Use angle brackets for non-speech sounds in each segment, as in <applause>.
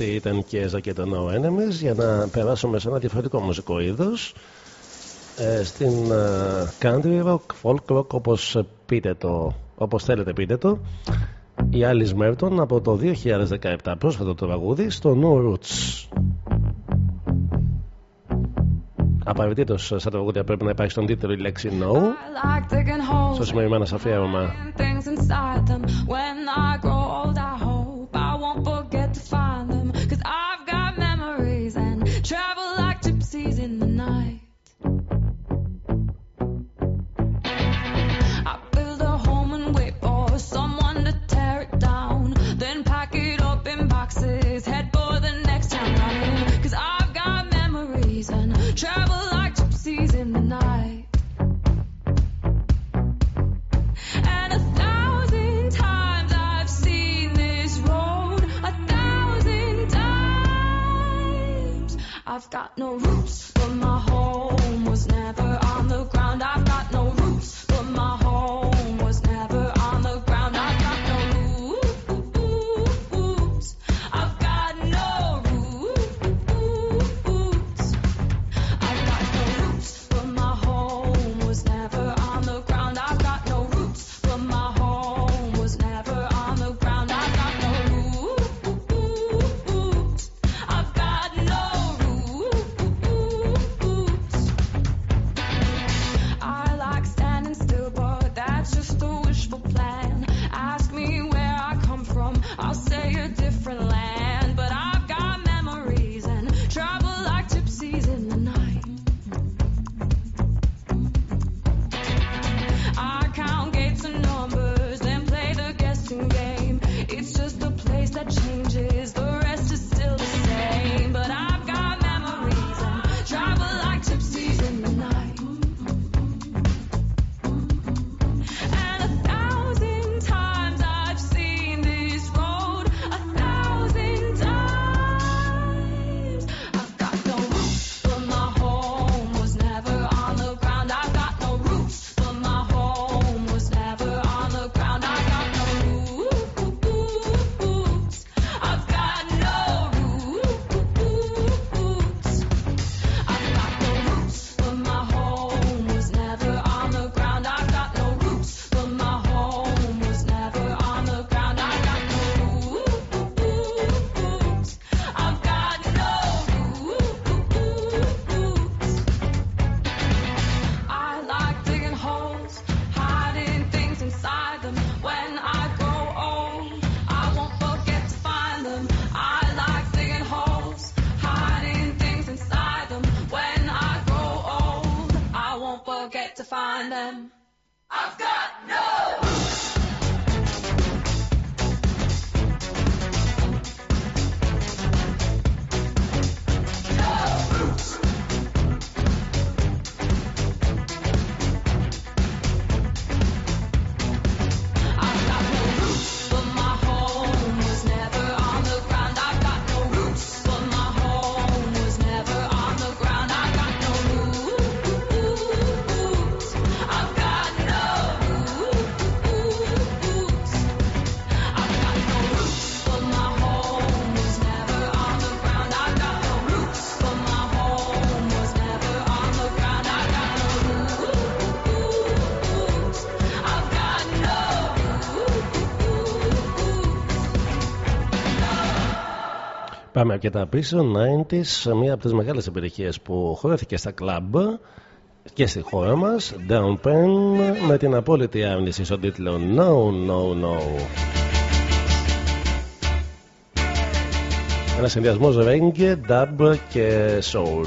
Αυτή ήταν και ζακέτα No Enemies για να περάσουμε σε ένα διαφορετικό μουσικό είδος. Ε, στην uh, country rock, folk όπως πείτε το, όπως θέλετε πείτε το. Η Άλλη Μέρτον από το 2017 πρόσφατο τραγούδι στο No Roots. Απαραίτητος σαν τραγούδια πρέπει να υπάρχει στον τίτλο η λέξη No. Στο σημερινό μας αφιέρωμα. got no room. Πάμε αρκετά πίσω. 90s, μία από τις μεγάλες επιτυχίες που χρώθηκε στα κλαμπ και στη χώρα μας. Down Pen με την απόλυτη άρνηση στον τίτλο No, No, No. Ένας συνδυασμός reggae, dub και soul.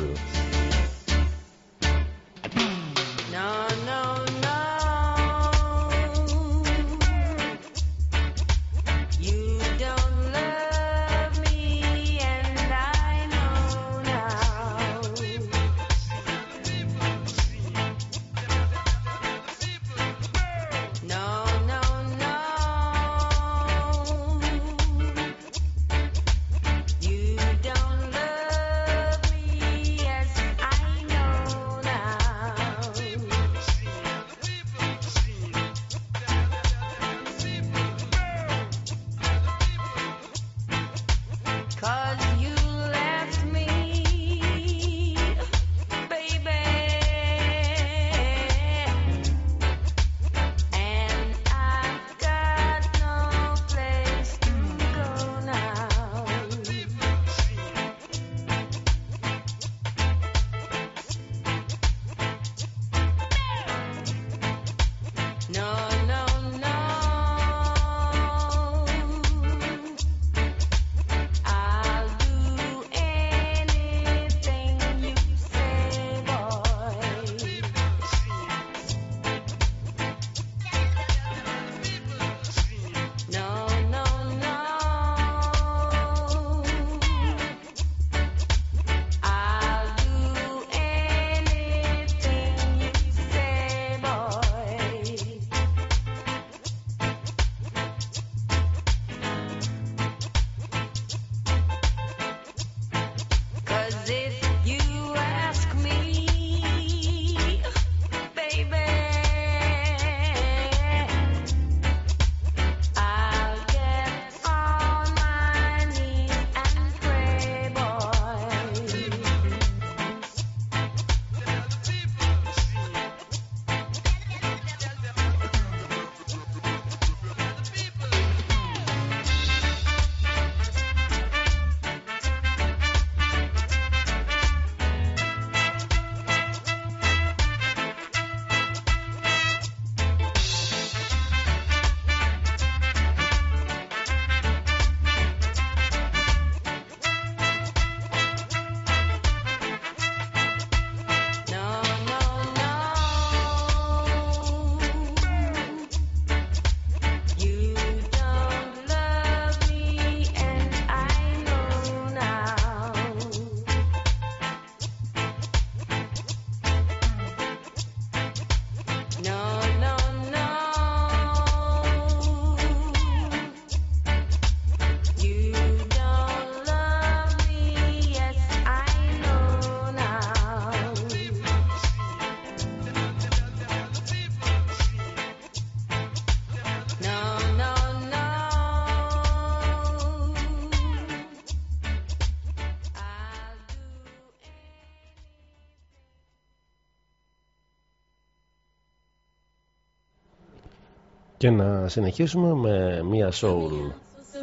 Και να συνεχίσουμε με μια soul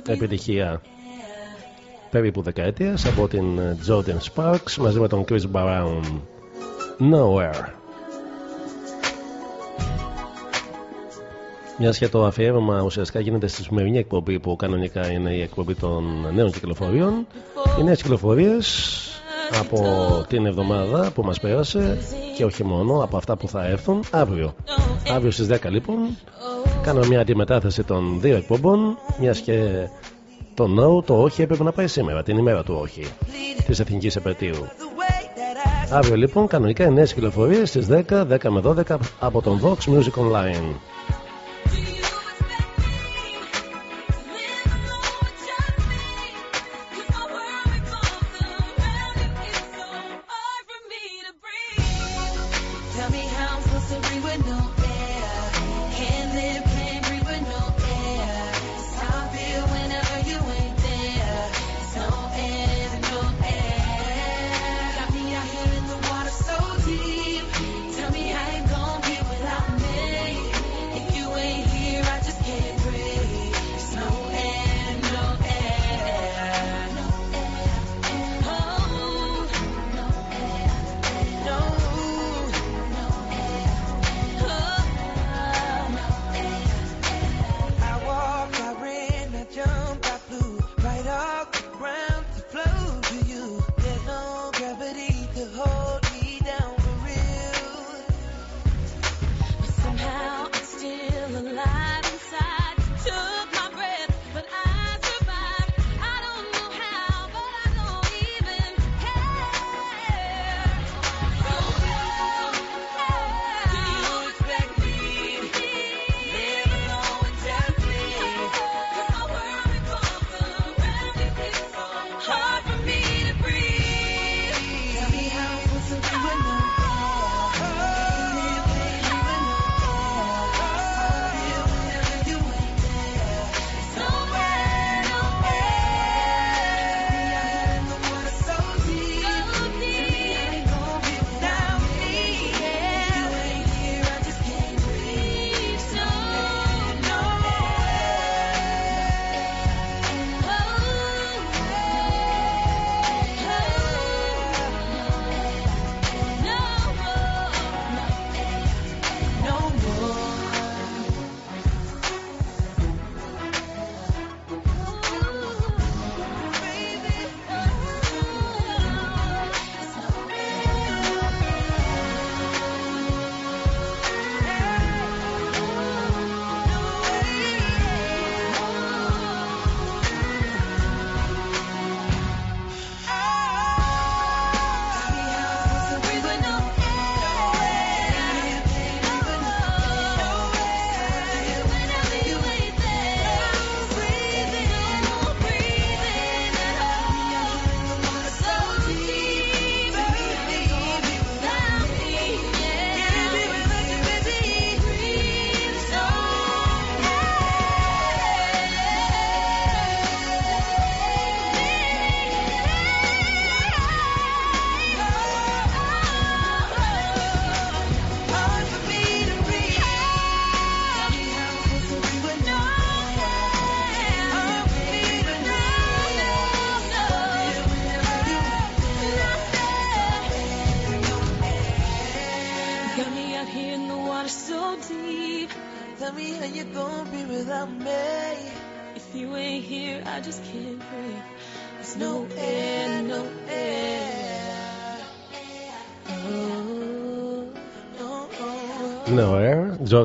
επιτυχία. Περίπου δεκαετίας από την Jordan Sparks μαζί με τον Chris Brown. Nowhere. Μιας και το αφιέρωμα ουσιαστικά γίνεται στη σημερινή εκπομπή που κανονικά είναι η εκπομπή των νέων κυκλοφοριών. Οι νέες κυκλοφορίες από την εβδομάδα που μας πέρασε και όχι μόνο από αυτά που θα έρθουν αύριο. Αύριο στις 10 λοιπόν Κάνω μια αντιμετάθεση των δύο εκπομπών, μιας και το no, το όχι έπρεπε να πάει σήμερα, την ημέρα του όχι, της εθνικής επαιτίου. Αύριο λοιπόν, κανονικά οι νέε κυκλοφορίες στις 10, 10 με 12 από τον Vox Music Online.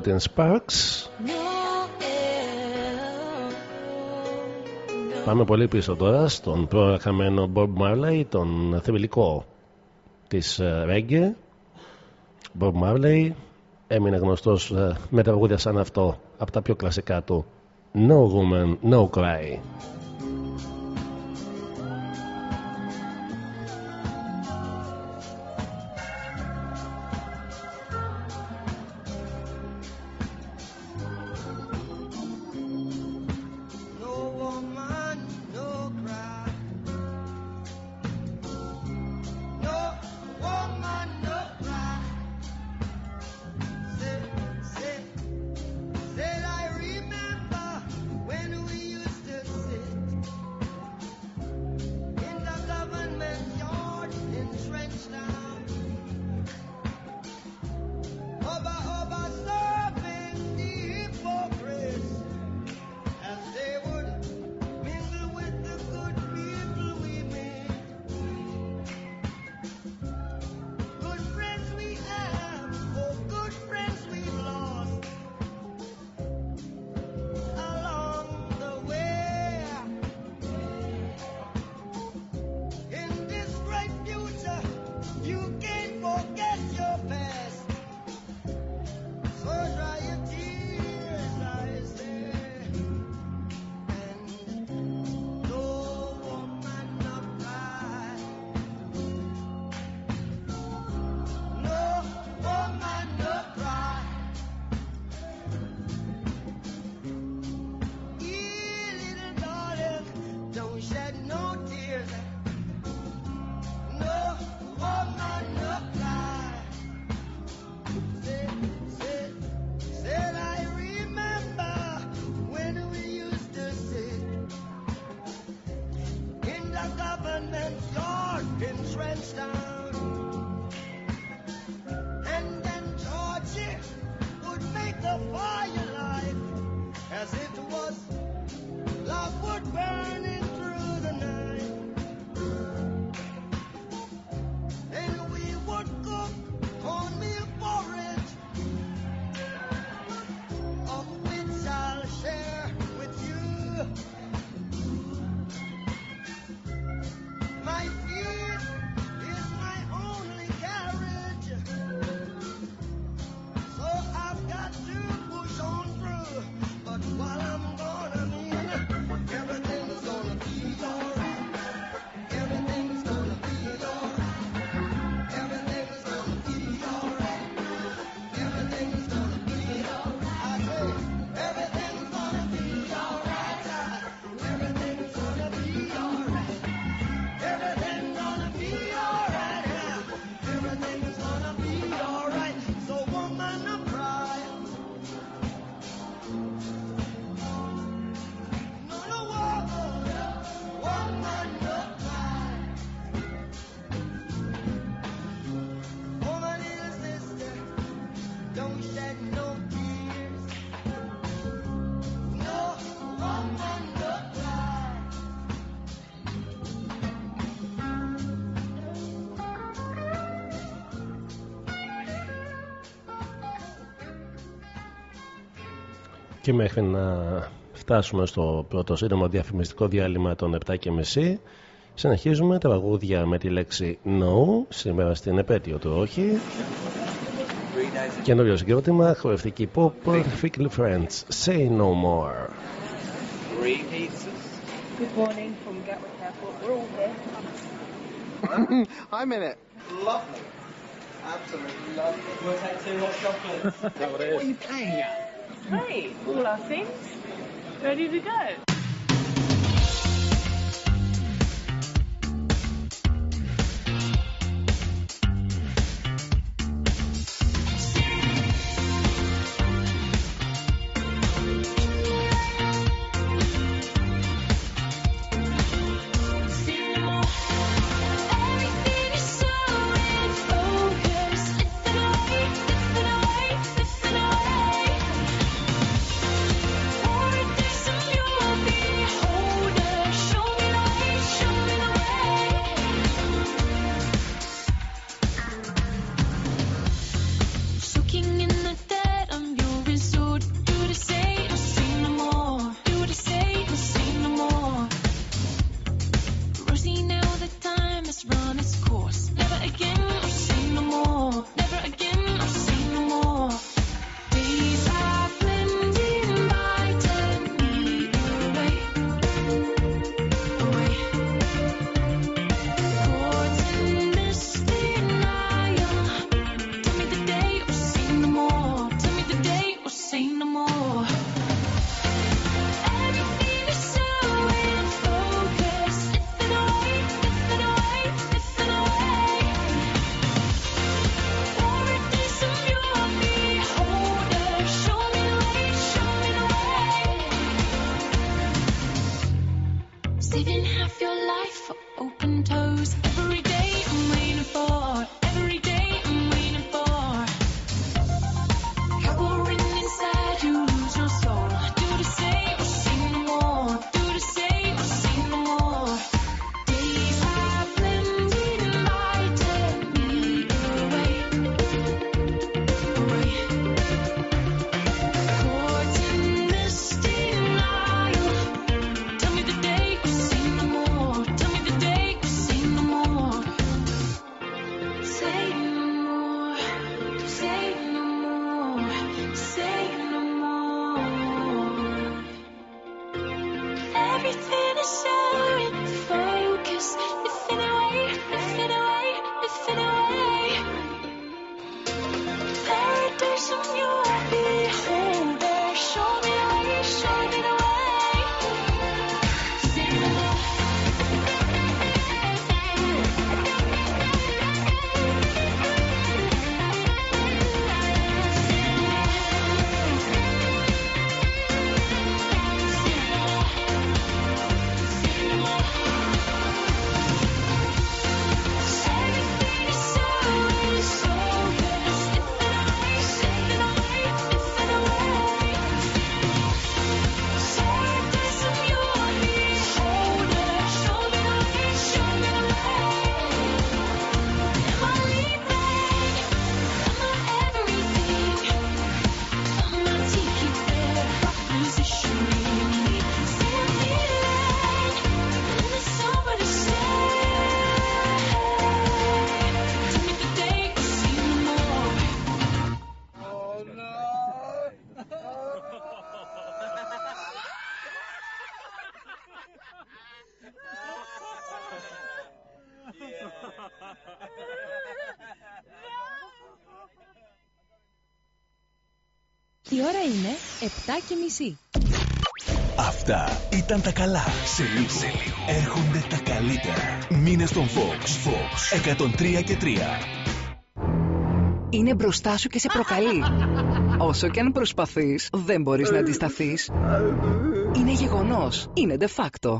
Sparks. Πάμε πολύ πίσω τώρα στον πρώην χαμένο Bob Marley, τον θεμελικό της ε, Reggae. Bob Marley έμεινε γνωστός ε, με τραγούδια σαν αυτό, από τα πιο κλασικά του. No Woman, No Cry. Και μέχρι να φτάσουμε στο πρώτο σύντομο διαφημιστικό διάλειμμα των 7.30 συνεχίζουμε τα βαγούδια με τη λέξη No σήμερα στην επέτειο του όχι καινούριο συγκρότημα χορευτική pop Fickle Friends Say No More Three pizzas. Good morning from Gatwick Airport. We're all there. I'm in it. Lovely. Absolutely lovely. We'll take two hot chocolates. what are you playing at? Hey, all our things ready to go. Είναι 7 και μισή. Αυτά ήταν τα καλά. Σε λίγο, έρχονται τα καλύτερα. Μήνες στον Fox. Fox 103 και 3. Είναι μπροστά σου και σε προκαλεί. Όσο και αν προσπαθείς, δεν μπορείς να αντισταθείς. Είναι γεγονός. Είναι de facto.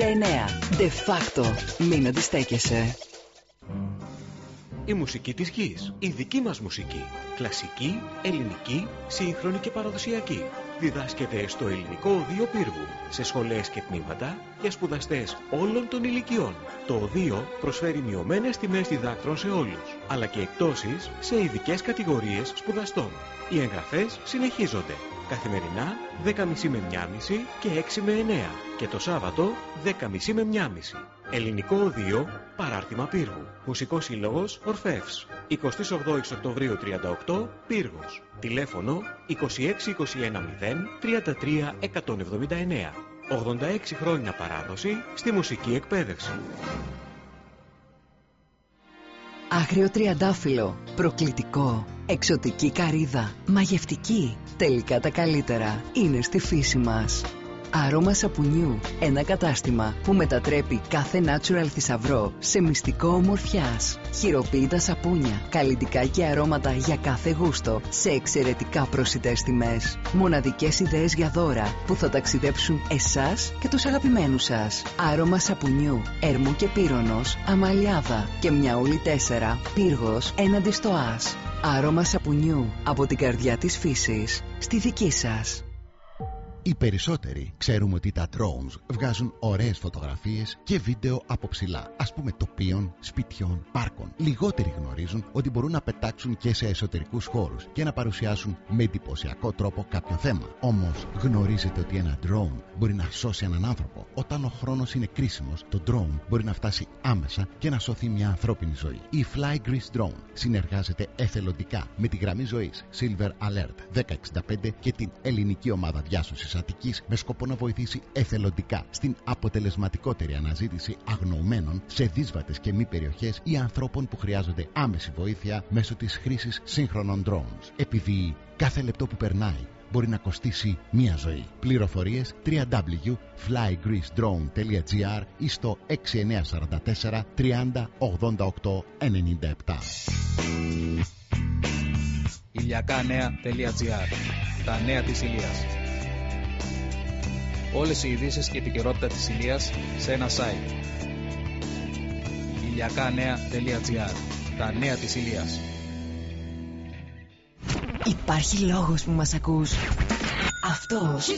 De facto. Μην αντιστέκεσαι. Η μουσική της γης. Η δική μας μουσική. Κλασική, ελληνική, σύγχρονη και παραδοσιακή. Διδάσκεται στο Ελληνικό Οδείο Πύργου, σε σχολές και τμήματα για σπουδαστές όλων των ηλικιών. Το Οδείο προσφέρει μειωμένες τιμές διδάκτρων σε όλους, αλλά και εκτόσεις σε ειδικές κατηγορίες σπουδαστών. Οι εγγραφές συνεχίζονται. Καθημερινά 10.30 με 1.30 και 6 με 9 και το Σάββατο 10.30 με 1.30. Ελληνικό Οδείο, παράρτημα Πύργου. Μουσικός Σύλλογος Ορφεύς. 28 Οκτωβρίου 38, Πύργος. Τηλέφωνο 26 21 0 33 179. 86 χρόνια παράδοση στη μουσική εκπαίδευση. Άγριο τριαντάφυλλο. Προκλητικό. Εξωτική καρύδα. Μαγευτική. Τελικά τα καλύτερα είναι στη φύση μας. Άρωμα σαπουνιού. Ένα κατάστημα που μετατρέπει κάθε natural θησαυρό σε μυστικό ομορφιάς. Χειροποίητα σαπούνια, καλλιτικά και αρώματα για κάθε γούστο σε εξαιρετικά προσιτές τιμές. Μοναδικές ιδέες για δώρα που θα ταξιδέψουν εσάς και τους αγαπημένους σας. Άρωμα σαπουνιού, Ερμού και Πύρονος, Αμαλιάδα και Μιαούλη 4, Πύργος έναντι στο Άς. Άρωμα σαπουνιού από την καρδιά της φύσης στη δική σας. Οι περισσότεροι ξέρουμε ότι τα drones βγάζουν ωραίες φωτογραφίες και βίντεο από ψηλά, ας πούμε τοπίων, σπιτιών, πάρκων. Λιγότεροι γνωρίζουν ότι μπορούν να πετάξουν και σε εσωτερικούς χώρους και να παρουσιάσουν με εντυπωσιακό τρόπο κάποιο θέμα. Όμως γνωρίζετε ότι ένα drone μπορεί να σώσει έναν άνθρωπο. Όταν ο χρόνος είναι κρίσιμος, το drone μπορεί να φτάσει άμεσα και να σωθεί μια ανθρώπινη ζωή. Η Fly Greece Drone συνεργάζεται εθελοντικά με τη γραμμή ζωής Silver Alert 1065 και την ελληνική ομάδα διάσωσης Αττικής με σκοπό να βοηθήσει εθελοντικά στην αποτελεσματικότερη αναζήτηση αγνοωμένων σε δύσβατες και μη περιοχές ή ανθρώπων που χρειάζονται άμεση βοήθεια μέσω της χρήσης σύγχρονων drones. Επειδή κάθε λεπτό που περνάει μπορεί να κοστίσει μία ζωή. Πληροφορίες www.flygreecedrone.gr ή στο 6944 30 88 97. ηλιακάνέα.gr Τα νέα της Ηλίας Όλες οι ειδήσεις και επικαιρότητα της Ηλίας σε ένα site. ηλιακάνέα.gr Τα νέα της Ηλίας. Υπάρχει λόγος που μας ακούς. Αυτός. Και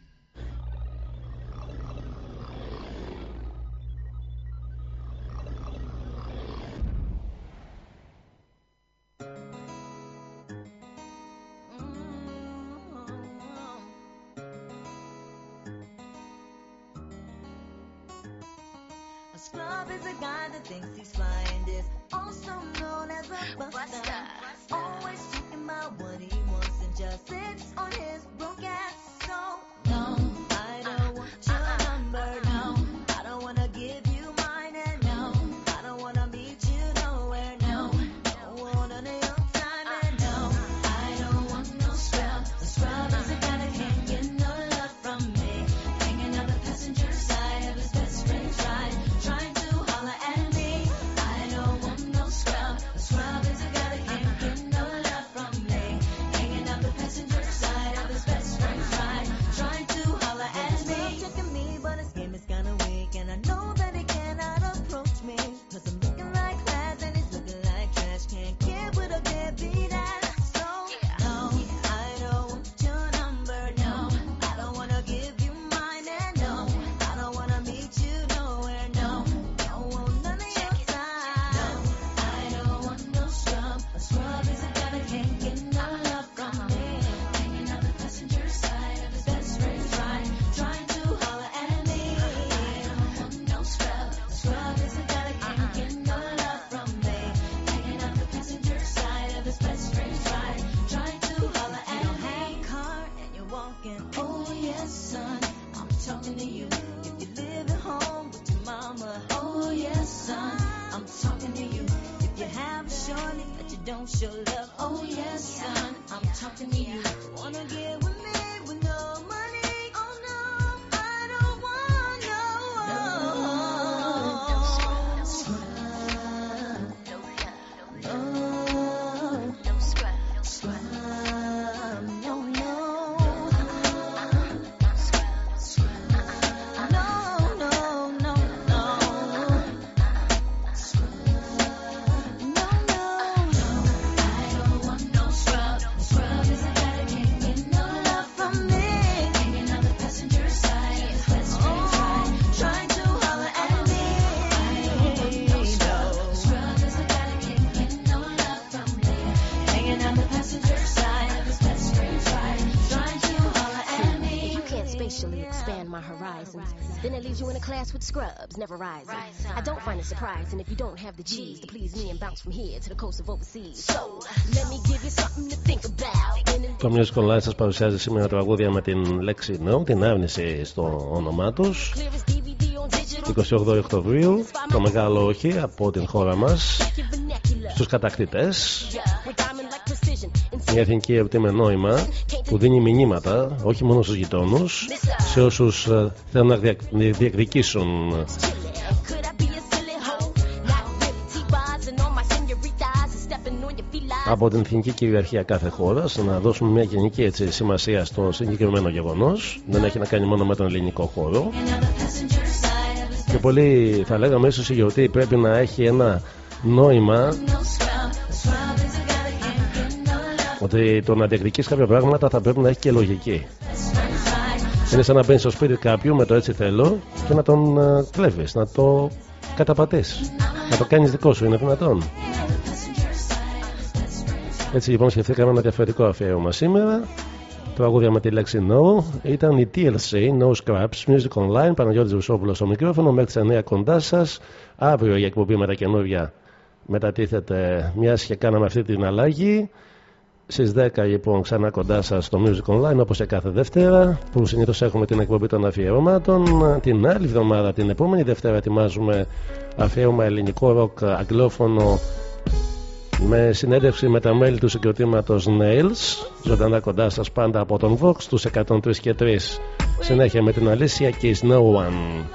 She'll with scrubs, never rising. I don't find it surprising if you don't have the G's to please me and bounce from here to the coast of overseas. So, let me give you something to think about. When in Το Music Online σας παρουσιάζει σήμερα τραγούδια με την λέξη No, την άρνηση στο όνομά τους. 28 Οκτωβρίου, το μεγάλο όχι από την χώρα μας στους κατακτητές. Μια εθνική ερωτή με νόημα που δίνει μηνύματα όχι μόνο στους γειτόνους, σε όσους ε, θέλουν να δια- διεκδικήσουν T-bars and all my senoritas is stepping on your feet από την εθνική κυριαρχία κάθε χώρας να δώσουμε μια γενική έτσι, σημασία στο συγκεκριμένο γεγονός. Δεν έχει να κάνει μόνο με τον ελληνικό χώρο. Και πολύ θα λέγαμε ίσως η γιορτή πρέπει να έχει ένα νόημα ότι το να διεκδικείς κάποια πράγματα θα πρέπει να έχει και λογική. Είναι σαν να μπαίνεις στο σπίτι κάποιου με το έτσι θέλω και να τον ε, κλέβεις, να το καταπατείς, να το κάνεις δικό σου, είναι δυνατόν. Έτσι λοιπόν σκεφτήκαμε ένα διαφορετικό αφιέρωμα σήμερα. Το αγούδια με τη λέξη No ήταν η TLC, No Scraps, Music Online, Παναγιώτης Βουσόπουλος στο μικρόφωνο, μέχρι τις 9 κοντά σας. Αύριο η εκπομπή με τα καινούργια μετατίθεται μιας και κάναμε αυτή την αλλαγή. Στις 10 λοιπόν ξανά κοντά σας στο Music Online όπως και κάθε Δευτέρα που συνήθως έχουμε την εκπομπή των αφιερώματων. Την άλλη εβδομάδα, την επόμενη Δευτέρα ετοιμάζουμε αφιέρωμα ελληνικό ροκ αγγλόφωνο με συνέντευξη με τα μέλη του συγκροτήματος Nails. Ζωντανά κοντά σας πάντα από τον Vox τους 103 και 3 συνέχεια με την Αλήσια και Is No One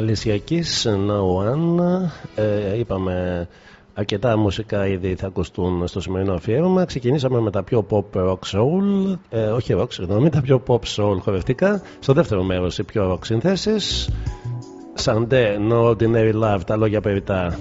Αλυσιακής No ε, Είπαμε αρκετά μουσικά ήδη θα ακουστούν στο σημερινό αφιέρωμα. Ξεκινήσαμε με τα πιο pop rock soul. Ε, όχι rock συγγνώμη, τα πιο pop soul χορευτικά. Στο δεύτερο μέρος οι πιο rock συνθέσεις. Σαντέ No Ordinary Love, τα λόγια περιτά.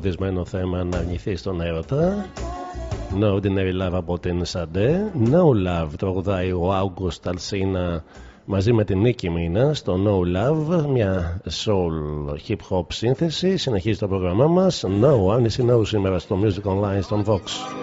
εμποδισμένο θέμα να αρνηθεί στον έρωτα. No Ordinary Love από την Σαντέ. No Love τραγουδάει ο Άουγκουστ Αλσίνα μαζί με την Νίκη Μίνα στο No Love, μια soul hip hop σύνθεση. Συνεχίζει το πρόγραμμά μας. No, αν no σήμερα στο Music Online στον Vox.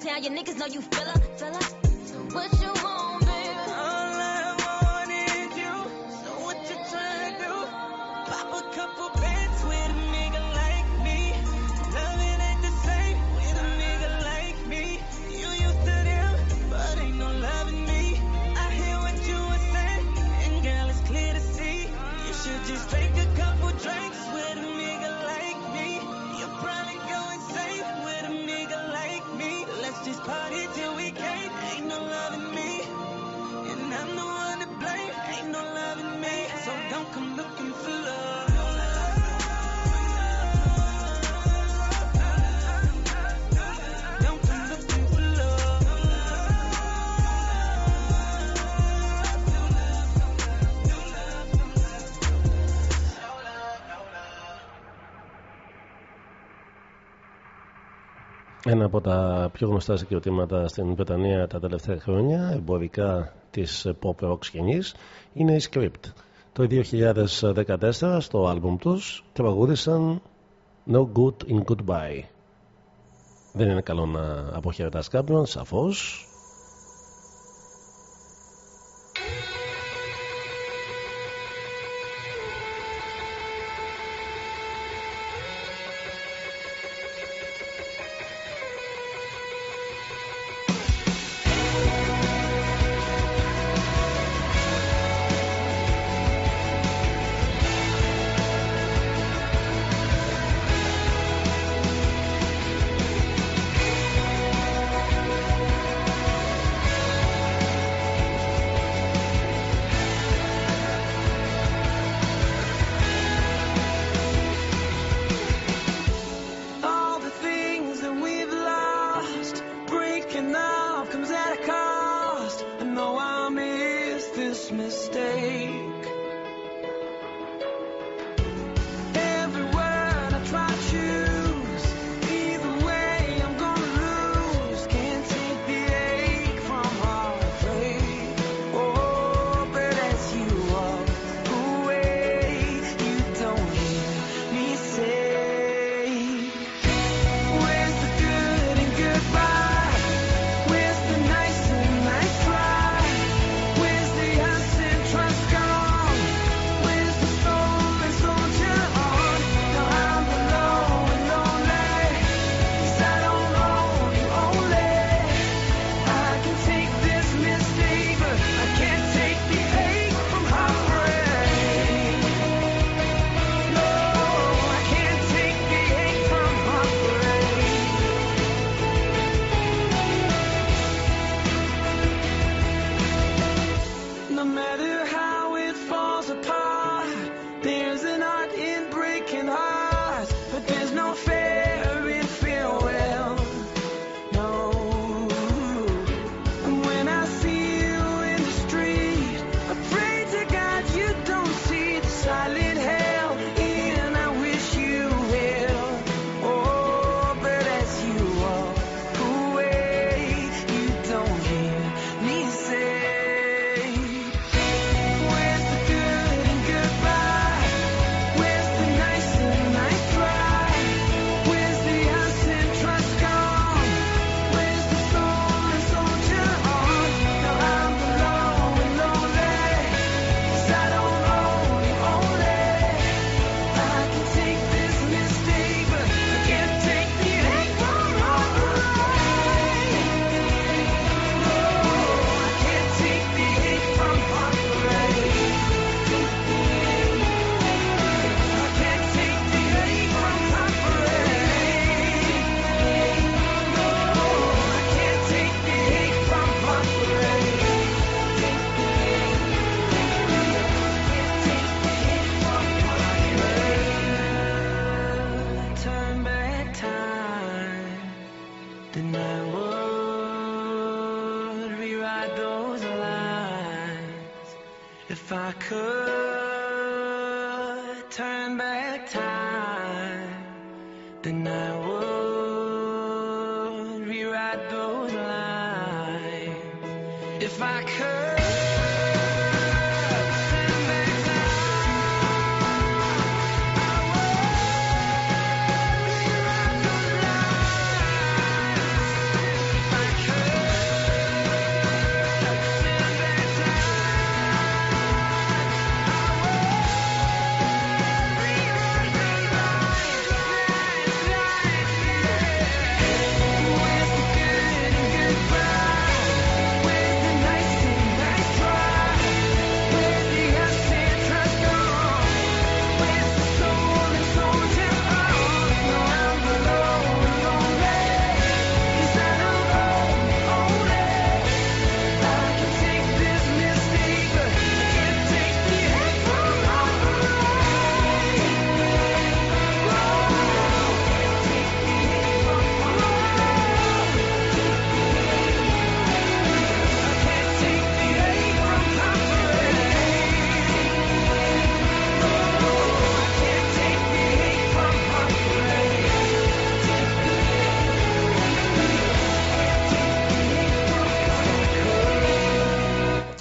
town, your niggas know you feel her, feel her. What you want? ένα από τα πιο γνωστά συγκροτήματα στην Βρετανία τα τελευταία χρόνια, εμπορικά της pop rock σκηνής, είναι η Script. Το 2014 στο άλμπουμ τους τραγούδησαν No Good in Goodbye. Δεν είναι καλό να αποχαιρετάς κάποιον, σαφώς,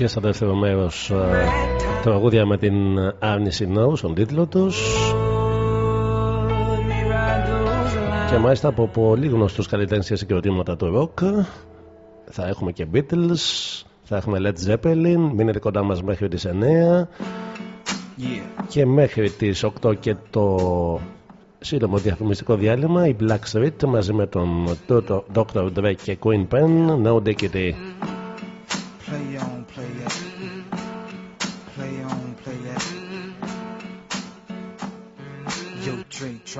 στο δεύτερο μέρος τραγούδια με την άρνηση No στον τίτλο τους. Και μάλιστα από πολύ γνωστούς καλλιτέχνες και συγκροτήματα του rock. Θα έχουμε και Beatles, θα έχουμε Led Zeppelin. Μείνετε κοντά μας μέχρι τις 9. Και μέχρι τις 8 και το σύντομο διαφημιστικό διάλειμμα η Black Street μαζί με τον Dr. Dre και Queen Pen No Diggity.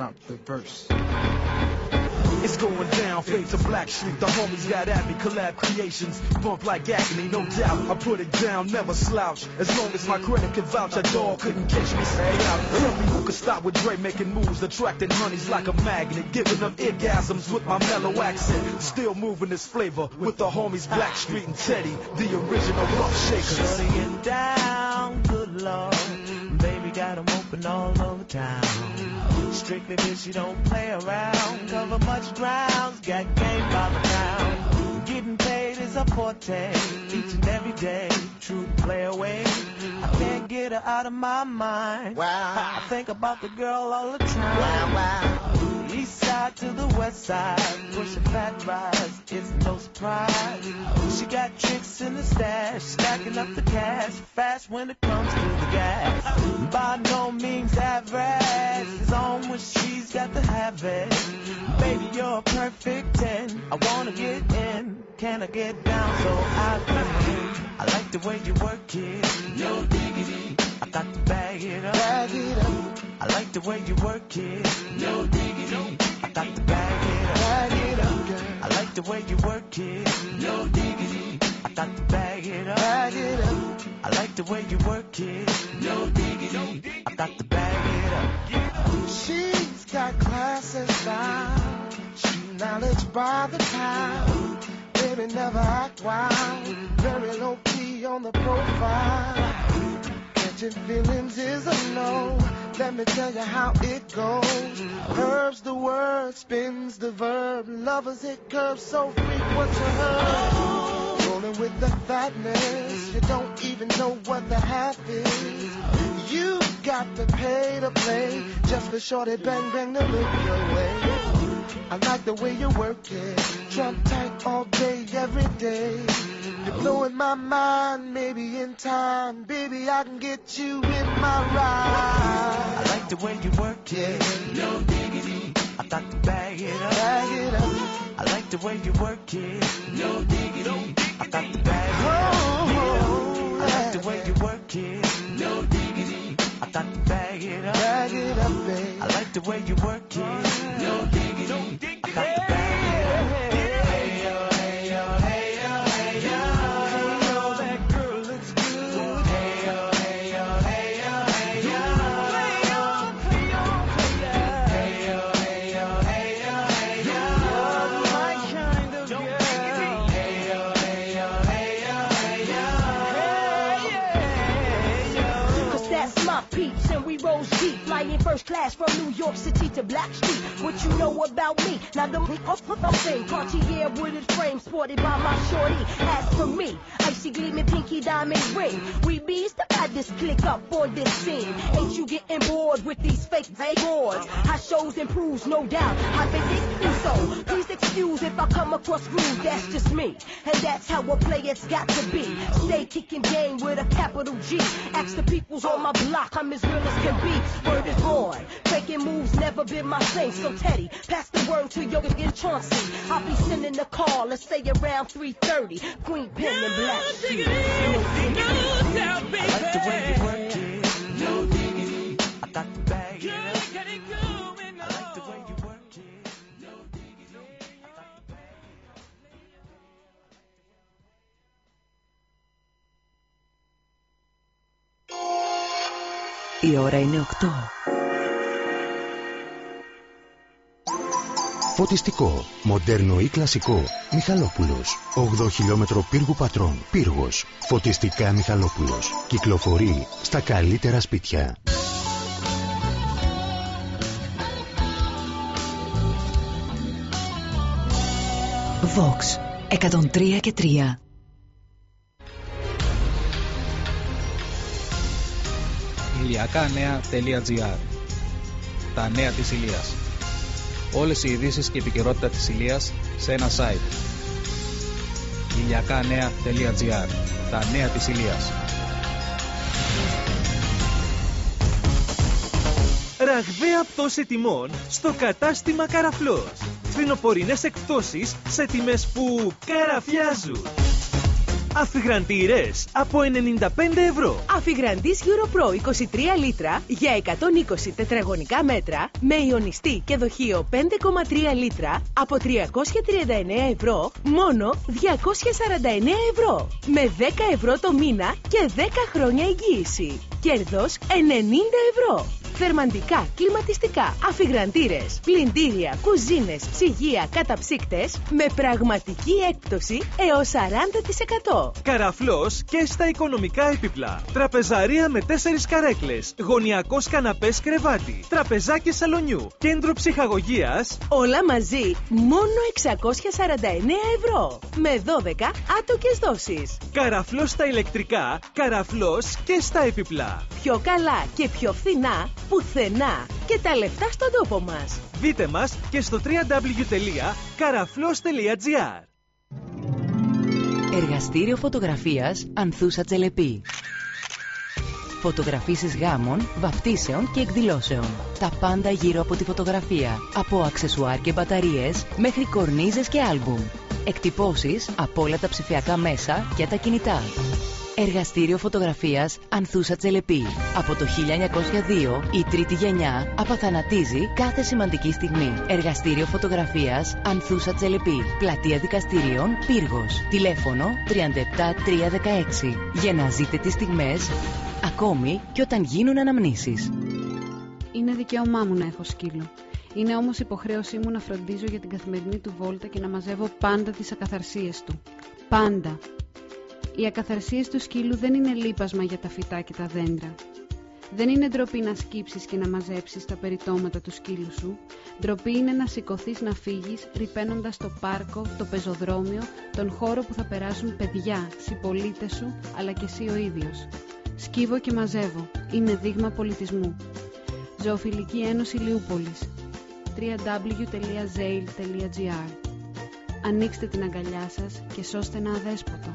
Drop the verse. It's going down, fade to Black Street. The homies got at me, collab creations. Bump like agony, no doubt. I put it down, never slouch. As long as my credit can vouch, a dog couldn't catch me. Stay out. Uh, tell me who could stop with Dre making moves, attracting honeys like a magnet, giving them orgasms with my mellow accent. Still moving this flavor with the homies Black Street and Teddy, the original rough shakers. Shutting it down, good lord. Baby got 'em open all over town. Strictly bitch, you don't play around. Cover much grounds, got game by the pound. Getting paid is a forte, each and every day. True play away. I can't get her out of my mind. Wow. I think about the girl all the time. Wow, wow. East side to the west side, pushing fat rise, it's no surprise. She got tricks in the stash, stacking up the cash, fast when it comes to gas. By no means average, it's on when she's got to have it. Baby, you're a perfect 10, I wanna get in, can I get down so I can? I like the way you work it, no diggity. I got to bag it up, bag it up. I like the way you work it, no diggity. I got to bag it up, bag it up, like the way you work it, no diggity. I got to bag it up, bag it up. I like the way you work it, no diggity. I got to bag it up. She's got class and style. She knowledge by the pound. Baby never act wild. Very low key on the profile. Catching feelings is a no. Let me tell you how it goes. Curves the word, spins the verb. Lovers hit curves so frequent to her. Rolling with the fatness. You don't even know what the half is. You got to pay to play just for shorty bang bang to look your way. I like the way you work it, trump tight all day, every day. Blowing my mind, maybe in time, baby I can get you in my ride. I like the way you work it, no diggity. I got to bag it up, bag it up. I like the way you work it, no diggity. I got to bag it up. Oh, oh, oh I like the way you work it, no diggity. I got to bag it up, bag it up, babe. I like the way you work it, oh, no diggity. I got to bag it up. Class from New York City to Black Street. What you know about me? Now the I'm saying Cartier wooded frame sported by my shorty. As for me, icy gleaming pinky diamond ring. We bees to the this click up on this scene. Ain't you getting bored with these fake boards? How shows improves, no doubt. I think you so. Please excuse if I come across rude, that's just me. And that's how a player's got to be. Stay kicking game with a capital G. Ask the peoples on my block, I'm as real as can be. Word is born Faking moves never been my thing. So Teddy, pass the word to your and Chauncey. I'll be sending a call, let's say around 3.30. Queen Pen and Black Sheep. I like the way you work it, no diggity. I got to bag it up. I like the way you work it, no diggity. I got to bag Η ώρα είναι 8. Φωτιστικό, μοντέρνο ή κλασικό. Μιχαλόπουλος. 8 χιλιόμετρο πύργου πατρών. Πύργος. Φωτιστικά Μιχαλόπουλος. Κυκλοφορεί στα καλύτερα σπίτια. Vox 103 και 3. ηλιακάνέα.gr Τα νέα της Ηλίας. Όλες οι ειδήσεις και η επικαιρότητα της Ηλίας σε ένα site. ηλιακάνέα.gr Τα νέα της Ηλίας. Ραγδαία πτώση τιμών στο κατάστημα Καραφλός. Φθινοπορεινές εκπτώσεις σε τιμές που καραφιάζουν. Αφιγραντήρες από 95 ευρώ. Αφιγραντής Europro 23 λίτρα για 120 τετραγωνικά μέτρα με ιονιστή και δοχείο 5,3 λίτρα από 339 ευρώ μόνο 249 ευρώ με 10 ευρώ το μήνα και 10 χρόνια εγγύηση. Κέρδος 90 ευρώ. Θερμαντικά, κλιματιστικά, αφιγραντήρες, πλυντήρια, κουζίνες, ψυγεία, καταψύκτες με πραγματική έκπτωση έως 40%. Καραφλός και στα οικονομικά έπιπλα. Τραπεζαρία με 4 καρέκλες. Γωνιακός καναπές κρεβάτι. Τραπεζάκι σαλονιού. Κέντρο ψυχαγωγίας. Όλα μαζί μόνο 649 ευρώ με 12 άτοκες δόσεις. Καραφλός στα ηλεκτρικά. Καραφλός και στα έπιπλα. Πιο καλά και πιο φθηνά πουθενά και τα λεφτά στον τόπο μας. Δείτε μας και στο www.karaflos.gr Εργαστήριο φωτογραφίας Ανθούσα Τσελεπή. Φωτογραφίσεις γάμων, βαπτίσεων και εκδηλώσεων. Τα πάντα γύρω από τη φωτογραφία. Από αξεσουάρ και μπαταρίες μέχρι κορνίζες και άλμπουμ. Εκτυπώσεις από όλα τα ψηφιακά μέσα και τα κινητά. Εργαστήριο φωτογραφίας Ανθούσα Τσελεπή. Από το 1902 η τρίτη γενιά απαθανατίζει κάθε σημαντική στιγμή. Εργαστήριο φωτογραφίας Ανθούσα Τσελεπή. Πλατεία δικαστηρίων Πύργος. Τηλέφωνο 37316. Για να ζείτε τις στιγμές ακόμη και όταν γίνουν αναμνήσεις. Είναι δικαίωμά μου να έχω σκύλο. Είναι όμως υποχρέωσή μου να φροντίζω για την καθημερινή του βόλτα και να μαζεύω πάντα τις ακαθαρσίες του. Πάντα. Οι ακαθαρσίες του σκύλου δεν είναι λείπασμα για τα φυτά και τα δέντρα. Δεν είναι ντροπή να σκύψεις και να μαζέψεις τα περιτώματα του σκύλου σου. Ντροπή είναι να σηκωθείς να φύγεις, ρηπαίνοντας το πάρκο, το πεζοδρόμιο, τον χώρο που θα περάσουν παιδιά, συμπολίτες σου, αλλά και εσύ ο ίδιος. Σκύβω και μαζεύω. Είναι δείγμα πολιτισμού. Ζωοφιλική Ένωση Λιούπολης. www.zail.gr Ανοίξτε την αγκαλιά σας και σώστε ένα αδέσποτο.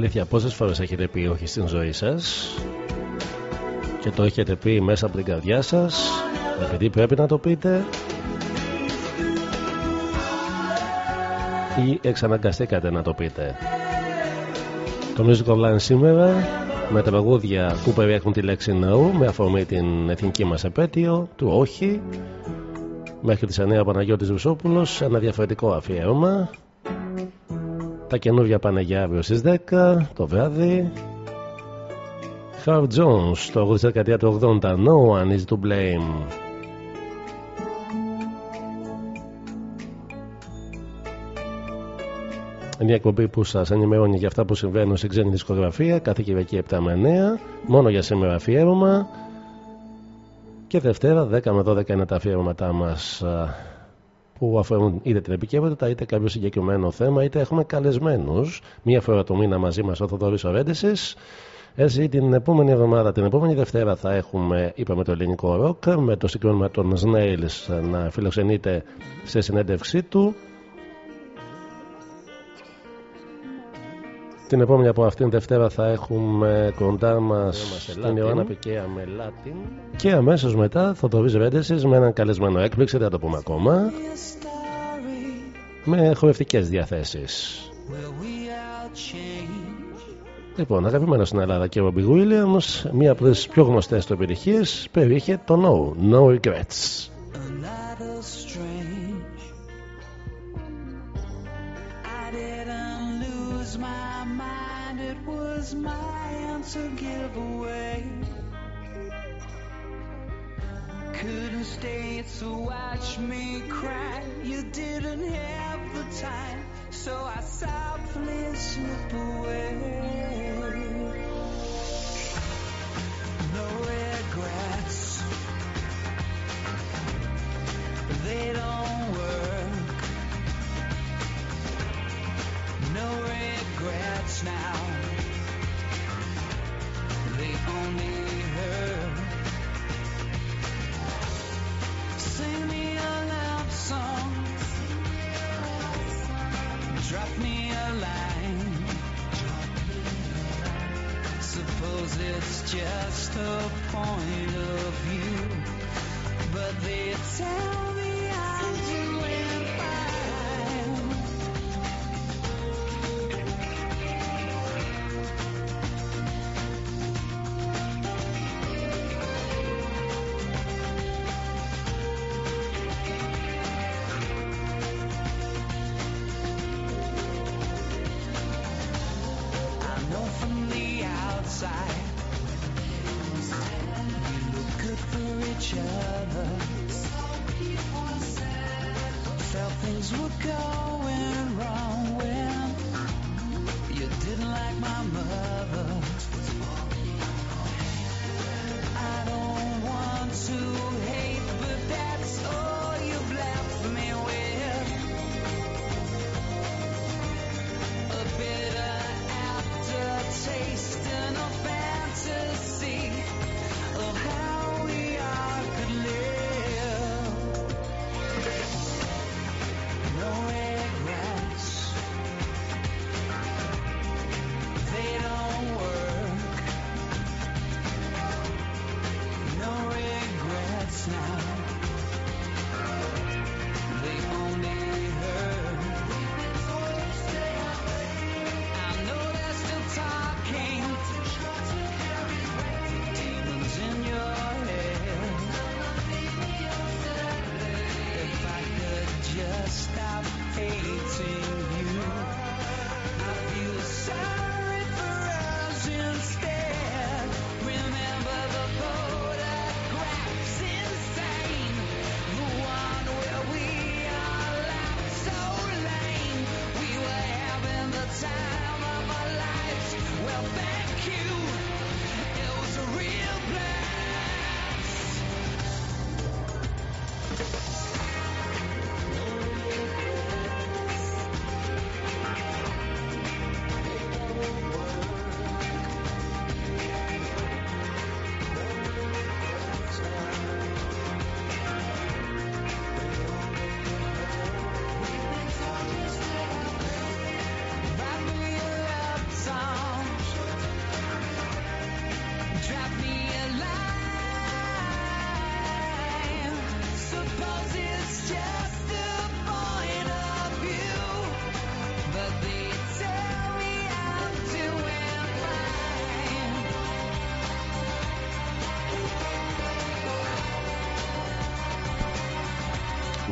Αλήθεια, πόσες φορές έχετε πει όχι στην ζωή σας και το έχετε πει μέσα από την καρδιά σας επειδή πρέπει να το πείτε; Ή εξαναγκαστήκατε να το πείτε; Το Music Online σήμερα με τα τραγούδια που περιέχουν τη λέξη No με αφορμή την εθνική μας επέτειο του όχι μέχρι τη Ανέα Παναγιώτης Βουσόπουλος ένα διαφορετικό αφιέρωμα τα καινούργια πάνε για αύριο στις 10 το βράδυ. Harv Jones το 80 δεκαετία του 80 No one is to blame. Μια εκπομπή που σας ενημερώνει για αυτά που συμβαίνουν στην ξένη δισκογραφία κάθε Κυριακή 7 με 9, μόνο για σήμερα αφιέρωμα. Και Δευτέρα 10 με 12 είναι τα αφιέρωματά μας που αφορούν είτε την επικαιρότητα είτε κάποιο συγκεκριμένο θέμα, είτε έχουμε καλεσμένους. Μία φορά το μήνα μαζί μας ο Θοδωρής Ορέντεση. Έτσι την επόμενη εβδομάδα, την επόμενη Δευτέρα θα έχουμε, είπαμε το ελληνικό ροκ, με το συγκρότημα των Snails να φιλοξενείται σε συνέντευξή του. Την επόμενη από αυτήν Δευτέρα θα έχουμε κοντά μας την Ιωάννα Πικέα με Latin. Και αμέσως μετά θα το βρει Ρέντεση με έναν καλεσμένο έκπληξη, δεν θα το πούμε ακόμα. Με χορευτικές διαθέσεις. Λοιπόν, αγαπημένος στην Ελλάδα και ο Robbie Williams, μία από τις πιο γνωστές του επιτυχίες, περιείχε το No, No Regrets. Was my answer giveaway. Couldn't stay to watch me cry. You didn't have the time, so I softly slip away. No regrets, they don't work. No regrets now they only hurt. Sing me a love song. Drop me a line. Suppose it's just a point of view, but they tell me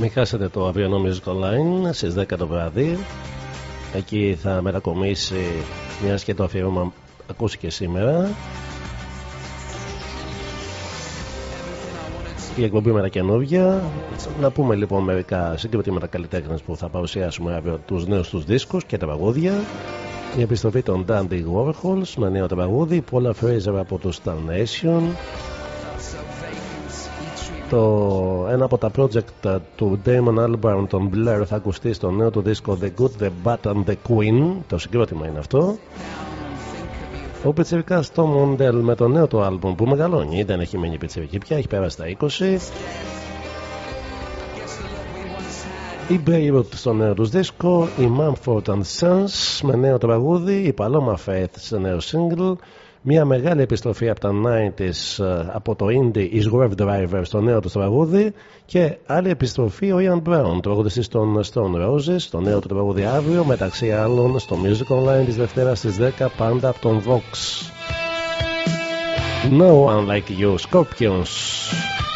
Μην χάσετε το αυριανό Music Online στις 10 το βράδυ. Εκεί θα μετακομίσει μιας και το αφιέρωμα ακούστηκε σήμερα. Η εκπομπή με τα καινούργια. Να πούμε λοιπόν μερικά συγκριτήματα καλλιτέχνες που θα παρουσιάσουμε αύριο τους νέους τους δίσκους και τραγούδια. Η επιστροφή των Dandy Warhols με νέο τραγούδι. Paula Fraser από τους Nation. Το, ένα από τα project του Damon Albarn, τον Blair, θα ακουστεί στο νέο του δίσκο The Good, The Bad and The Queen. Το συγκρότημα είναι αυτό. Ο Πιτσιρικάς στο Μοντέλ με το νέο του άλμπουμ που μεγαλώνει. Δεν έχει μείνει πιτσιρική πια, έχει πέρασει τα 20. Η Beirut στο νέο τους δίσκο, η Mumford and Sons με νέο τραγούδι, η Paloma Faith σε νέο single, μια μεγάλη επιστροφή από τα 90s ε, από το indie is Wave Driver στο νέο του τραγούδι και άλλη επιστροφή ο Ian Brown, τραγουδιστής των Stone Roses, το νέο του τραγούδι αύριο μεταξύ άλλων στο Music Online της Δευτέρας στις 10 πάντα από τον Vox. No one like you, Scorpions.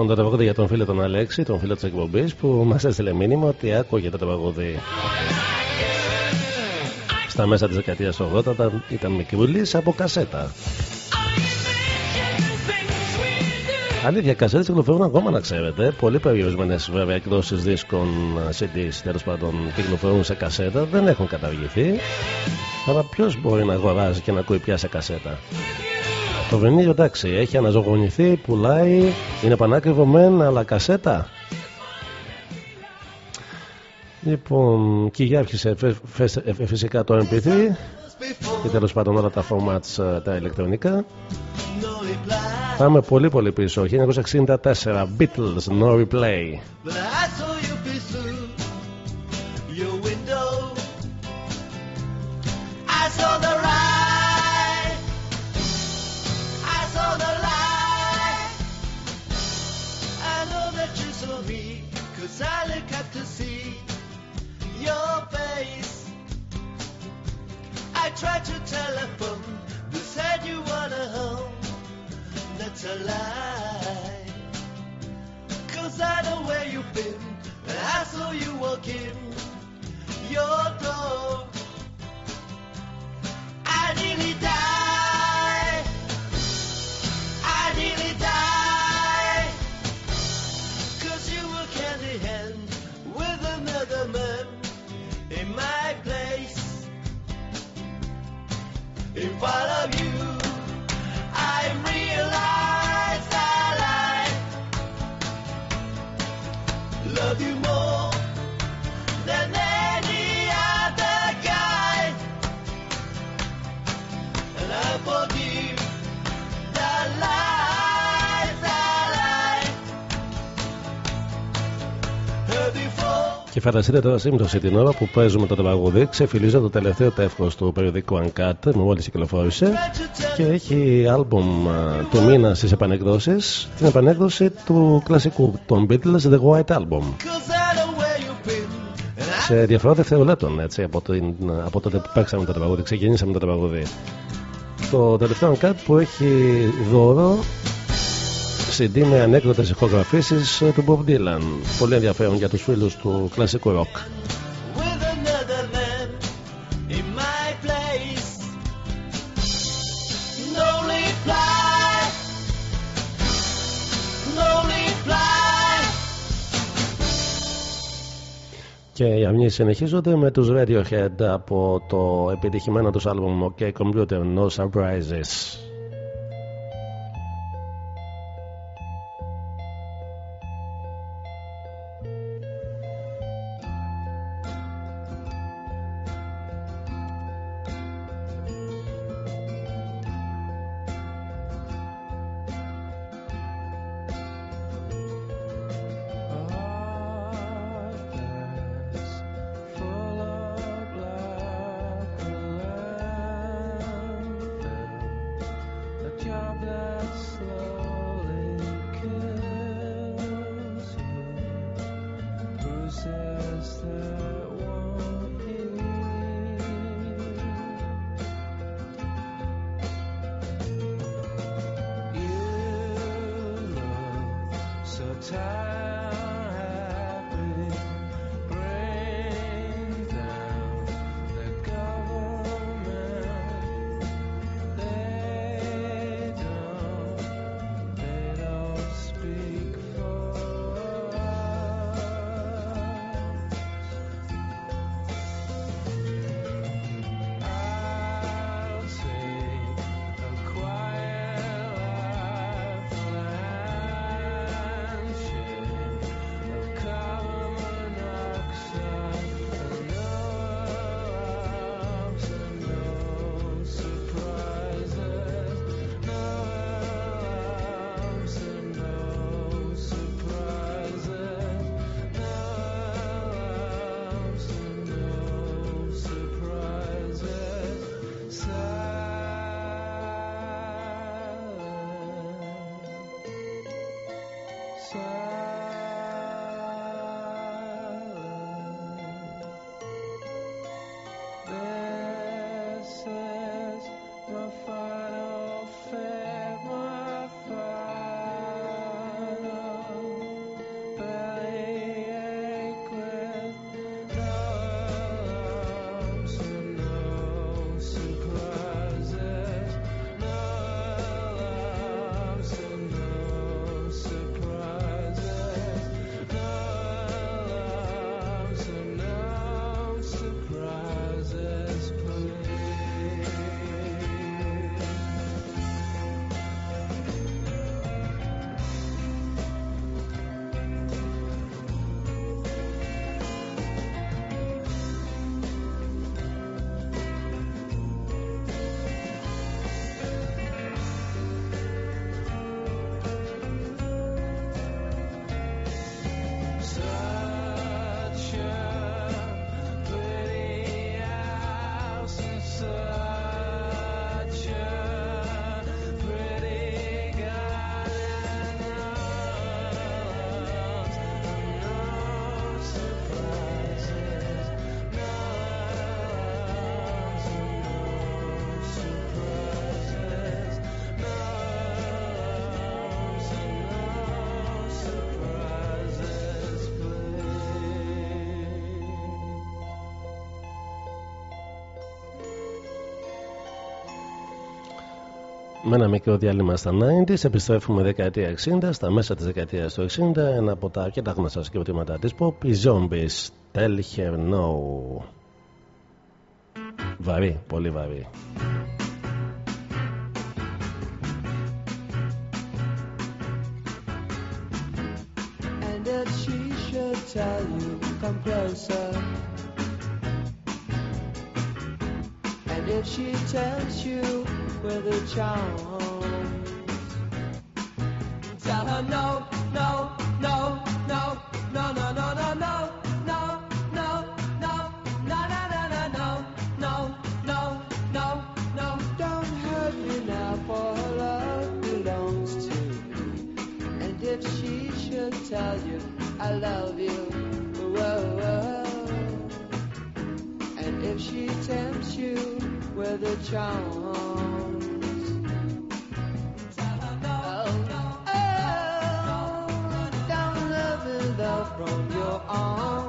Λοιπόν, το τραγούδι για τον φίλο τον Αλέξη, τον φίλο της εκπομπής, που μας έστειλε μήνυμα ότι άκουγε το τραγούδι στα μέσα της δεκαετίας του 80 ήταν, ήταν μικρούλη από κασέτα. Αλήθεια, κασέτες κυκλοφορούν ακόμα να ξέρετε. Πολύ περιορισμένες βέβαια εκδόσεις δίσκων CDs τέλος πάντων κυκλοφορούν σε κασέτα. Δεν έχουν καταργηθεί. Αλλά ποιος μπορεί να αγοράζει και να ακούει πια σε κασέτα; Το βενίλιο εντάξει, έχει αναζωογονηθεί, πουλάει, είναι πανάκριβο μεν, αλλά κασέτα. Λοιπόν, και για άρχισε φε- φε- φυσικά το MP3. και τέλος πάντων όλα τα formats ε, τα ηλεκτρονικά πάμε πολύ πολύ πίσω 1964 Beatles No Replay That's a lie. Cause I know where you've been. I saw you walk in your door. I nearly died. Και φανταστείτε τώρα σύμπτωση την ώρα που παίζουμε το τραγούδι. Ξεφυλίζω το τελευταίο τεύχος του περιοδικού Uncut, με μόλις κυκλοφόρησε. Και έχει άλμπουμ α, του μήνα στις επανεκδόσεις. Την επανέκδοση του κλασικού των Beatles, The White Album. Σε διαφορά δευτερολέπτων έτσι από, την, από τότε που παίξαμε το τραγούδι, ξεκινήσαμε το τραγούδι. Το τελευταίο Uncut που έχει δώρο CD με ανέκδοτες ηχογραφήσεις ε, του Bob Dylan. Πολύ ενδιαφέρον για τους φίλους του κλασικού rock. with another man in my place. No reply. No reply. Και οι αμνίες συνεχίζονται με τους Radiohead από το επιτυχημένο τους άλμπουμ OK Computer No Surprises. Ένα μικρό διάλειμμα στα 90s, επιστρέφουμε δεκαετία 60, στα μέσα της δεκαετίας του 60, ένα από τα αρκετά γνωστά συγκροτήματα της pop, οι Zombies, Tell Her No. Βαρύ, πολύ βαρύ. And if she should tell you, come closer. And if she tells you with a charm. Tell her no, no, no, no, no, no, no, no, no. Tell you I love you, whoa, whoa. and if she tempts you with a charm. From your arms.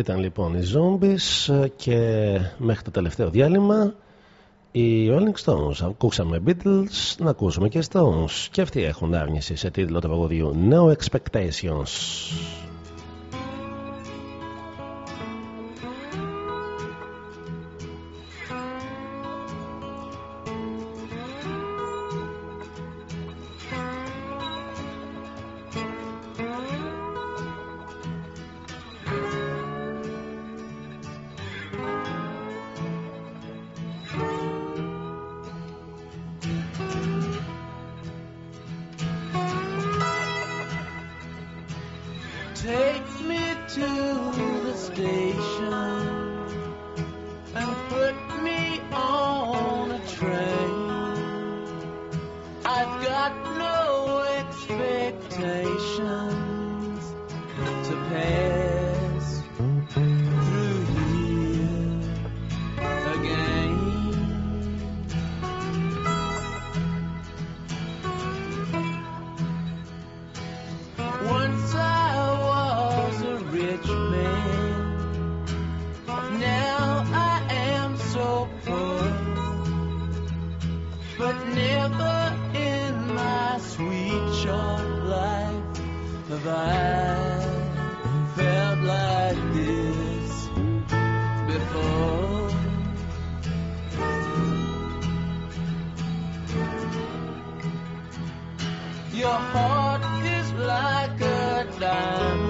Αυτή ήταν λοιπόν οι Zombies και μέχρι το τελευταίο διάλειμμα οι Rolling Stones. Ακούσαμε Beatles, να ακούσουμε και Stones. Και αυτοί έχουν άρνηση σε τίτλο τραγωδίου No Expectations. Your heart is like a diamond.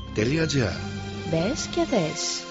Μπες και δες.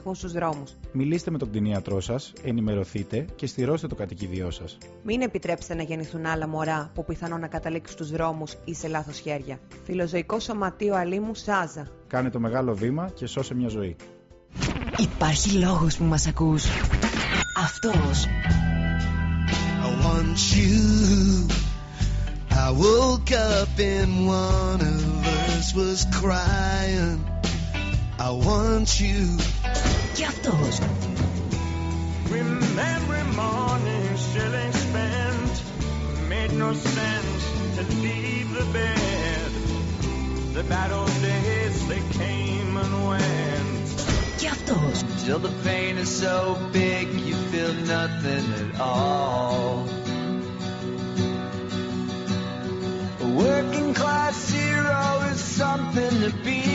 ξεψυχούν στους δρόμους. Μιλήστε με τον κτηνίατρό σας, ενημερωθείτε και στηρώστε το κατοικίδιό σας. Μην επιτρέψετε να γεννηθούν άλλα μωρά που πιθανόν να καταλήξουν στους δρόμους ή σε λάθος χέρια. Φιλοζωικό Σωματείο Αλήμου Σάζα. Κάνε το μεγάλο βήμα και σώσε μια ζωή. Υπάρχει λόγος που μας ακούς. Αυτός. I want you. I woke up and one of us was crying. I want you. Και αυτός. Remembering morning shilling spent made no sense to leave the bed. The bad old days they came and went. Και αυτός. Till the pain is so big you feel nothing at all. A working class hero is something to be.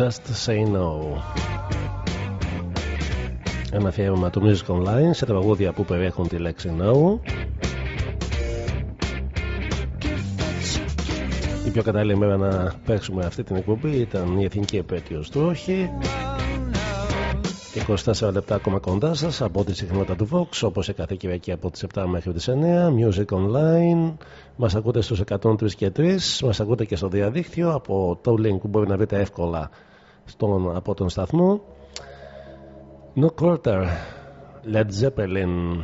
Just Say No. Ένα αφιέρωμα του Music Online σε τραγούδια που περιέχουν τη λέξη No. Η πιο κατάλληλη μέρα να παίξουμε αυτή την εκπομπή ήταν η εθνική επέτειος του όχι. 24 λεπτά ακόμα κοντά σας από τη συχνότητα του Vox, όπως σε κάθε Κυριακή από τις 7 μέχρι τις 9. Music Online. Μας ακούτε στους 103 και 3. Μας ακούτε και στο διαδίκτυο από το link που μπορεί να βρείτε εύκολα στον, από τον σταθμό. No Quarter, Led Zeppelin.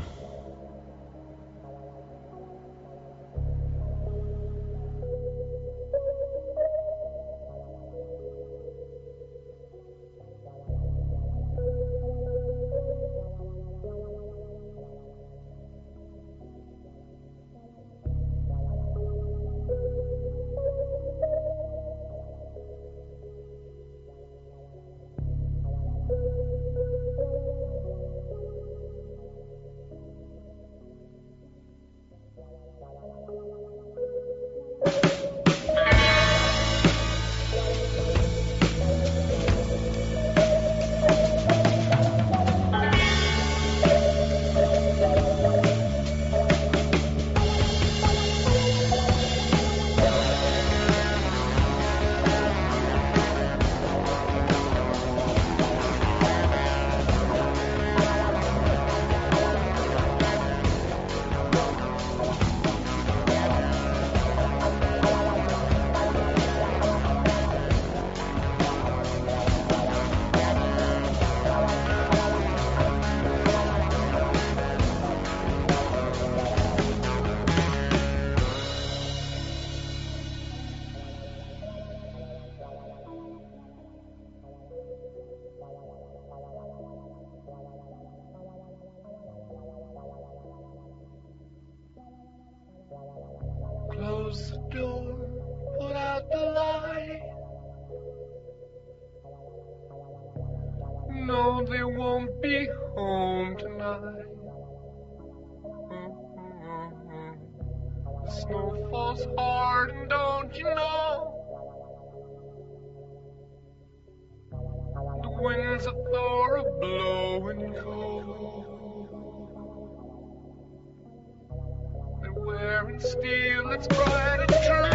Falls hard, and don't you know? The winds of Thor are blowing cold. They're wearing steel that's bright and true.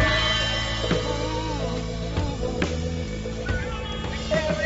This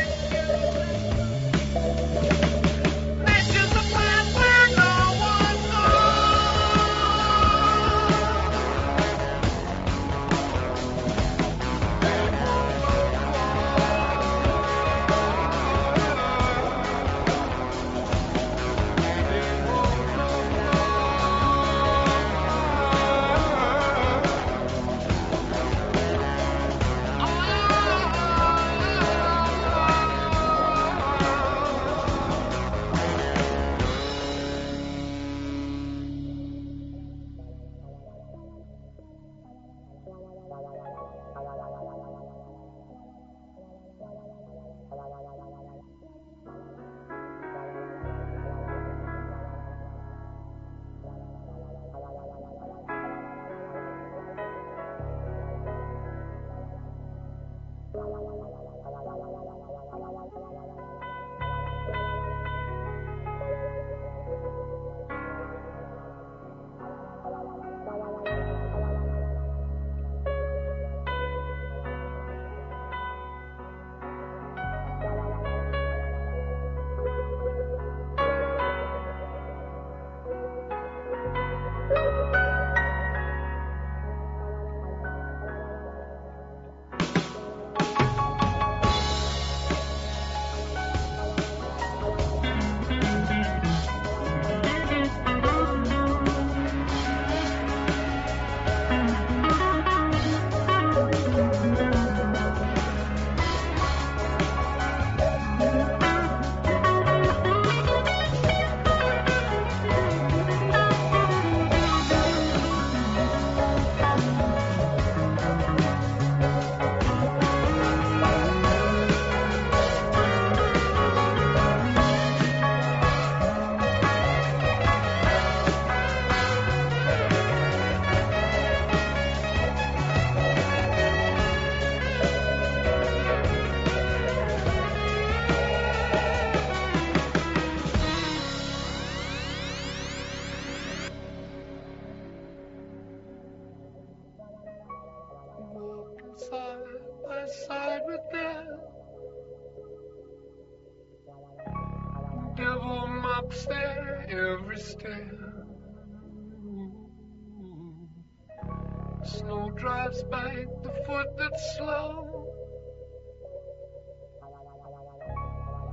Snow drives by the foot that's slow.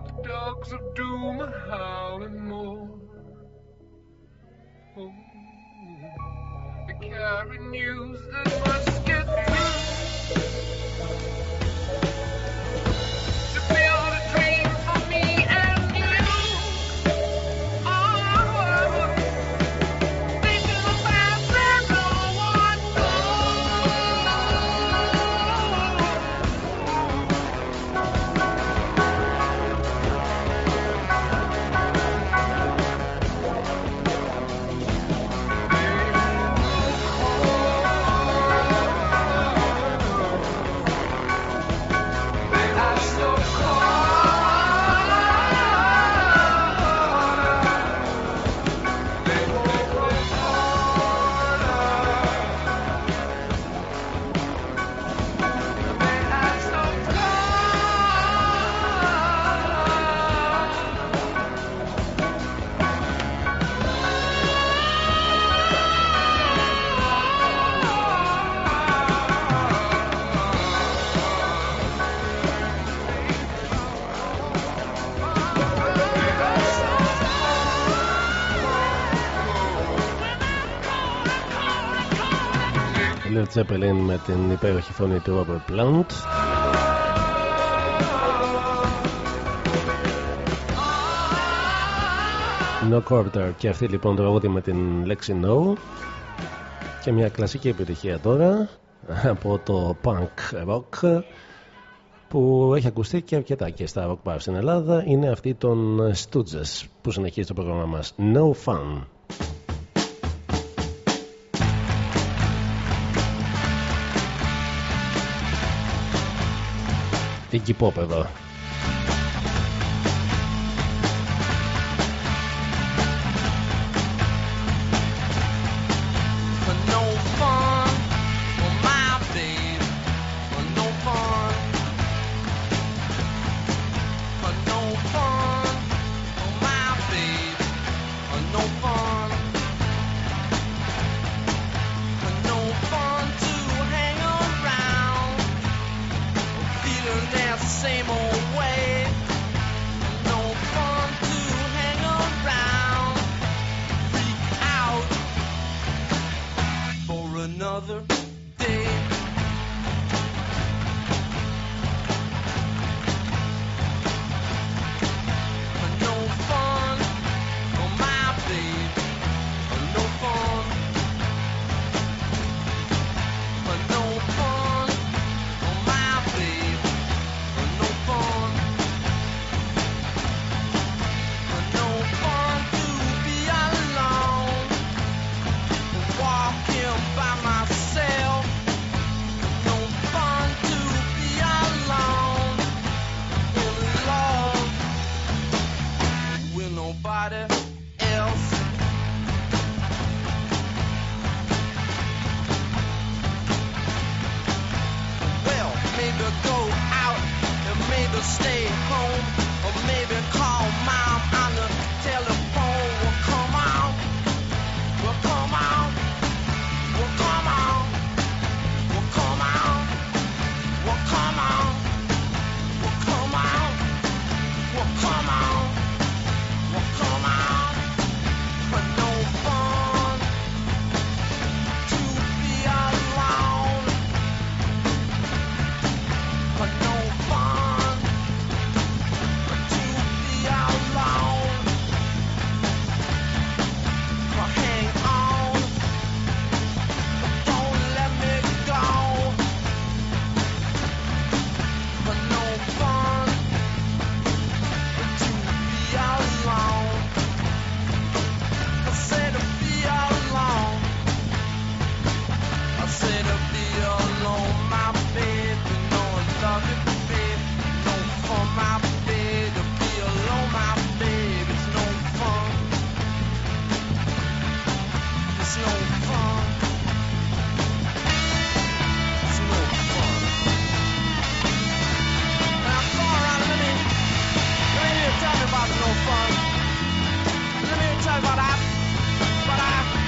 The dogs of doom are howling more. Oh, they carry news that must get through. Led Zeppelin με την υπέροχη φωνή του Robert Plant. No Quarter. Και αυτή λοιπόν το τραγούδι με την λέξη No. Και μια κλασική επιτυχία τώρα από το punk rock που έχει ακουστεί και αρκετά και στα rock bars στην Ελλάδα. Είναι αυτή των Stooges που συνεχίζει το πρόγραμμα μας. No Fun την Κιπόπ εδώ. have no fun. Let me tell you about that, about that.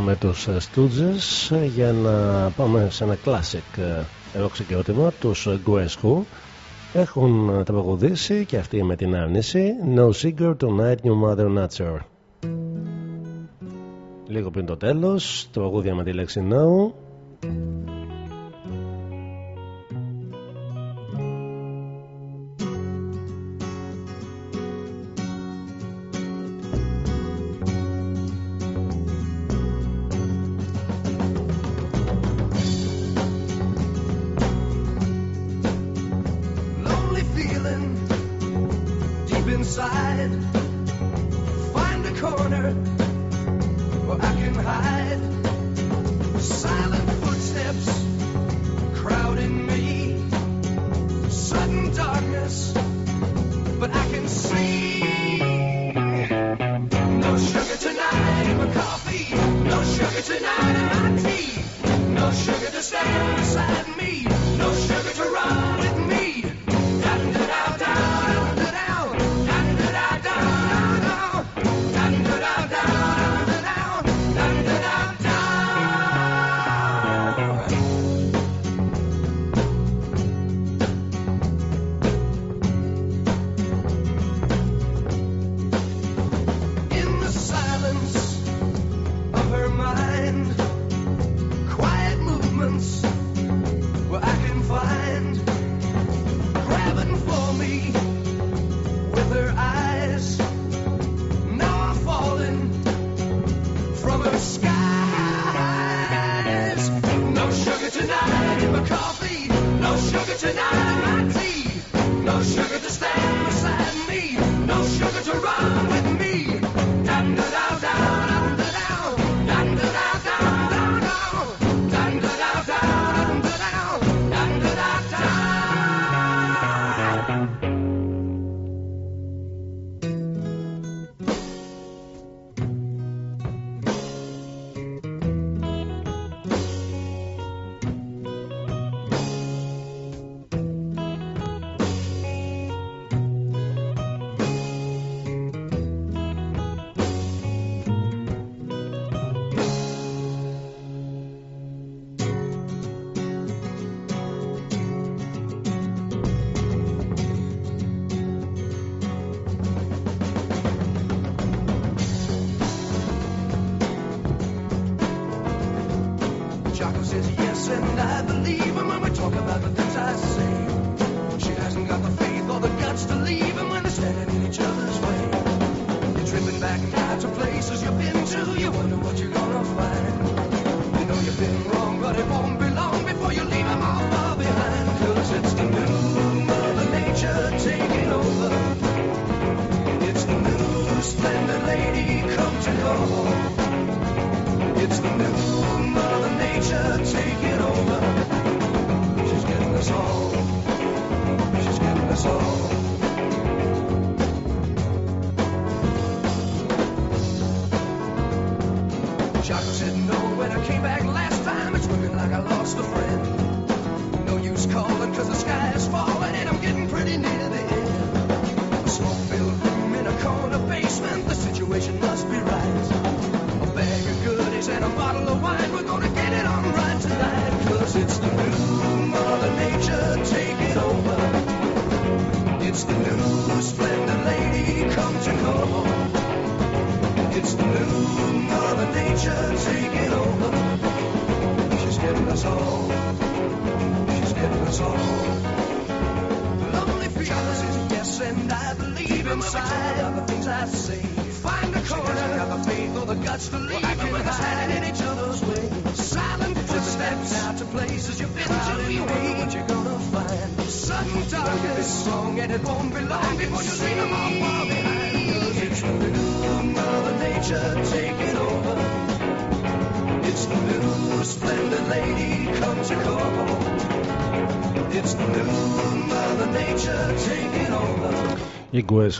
με τους ε, Stooges ε, για να πάμε σε ένα classic ε, rock συγκρότημα τους Guess Who. Έχουν τραγουδήσει και αυτοί με την άρνηση. No Singer Tonight New Mother Nature. Λίγο πριν το τέλος τραγούδια με τη λέξη No. skies. No sugar tonight in my coffee. No sugar tonight.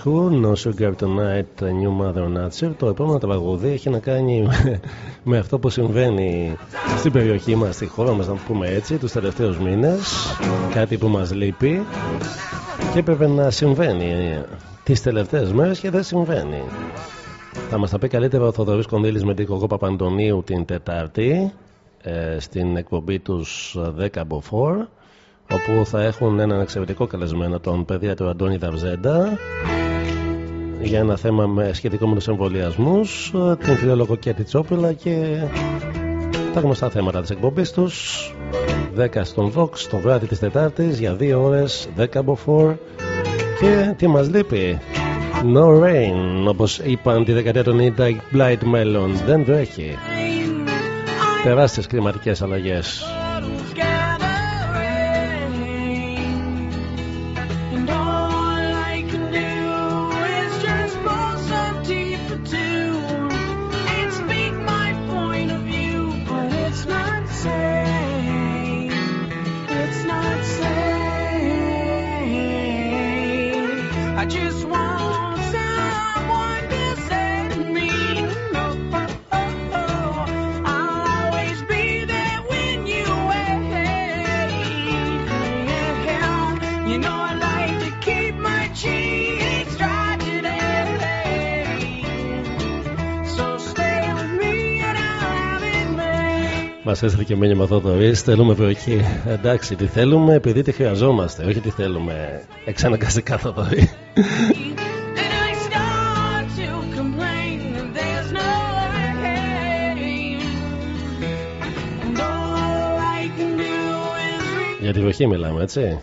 Who, No Sugar Tonight, New Mother Nature. Το επόμενο τραγούδι έχει να κάνει με αυτό που συμβαίνει στην περιοχή μας, στη χώρα μας, να πούμε έτσι, τους τελευταίους μήνες. Κάτι που μας λείπει και έπρεπε να συμβαίνει τις τελευταίες μέρες και δεν συμβαίνει. Θα μας τα πει καλύτερα ο Θοδωρής Κονδύλης με την Κοκό Παπαντονίου την Τετάρτη ε, στην εκπομπή τους 10 μποφόρ όπου θα έχουν έναν εξαιρετικό καλεσμένο τον του Αντώνη Δαυζέντα για ένα θέμα με, σχετικό με τους εμβολιασμούς την φιλόλογο Κέτη Τσόπουλα και τα γνωστά θέματα της εκπομπής τους. 10 στον Vox το βράδυ της Τετάρτης για 2 ώρες 10 Μποφόρ και τι μας λείπει; No rain όπως είπαν τη δεκαετία των 90 Blight Melon δεν βρέχει. Τεράστιες κλιματικές αλλαγές Μας έστειλε και μήνυμα Θοδωρή. Θέλουμε βροχή. Εντάξει, τι θέλουμε επειδή τη χρειαζόμαστε. Όχι τι θέλουμε εξαναγκαστικά Θοδωρή. And I start to complain that there's no rain. And all I can do is Για τη βροχή μιλάμε, έτσι.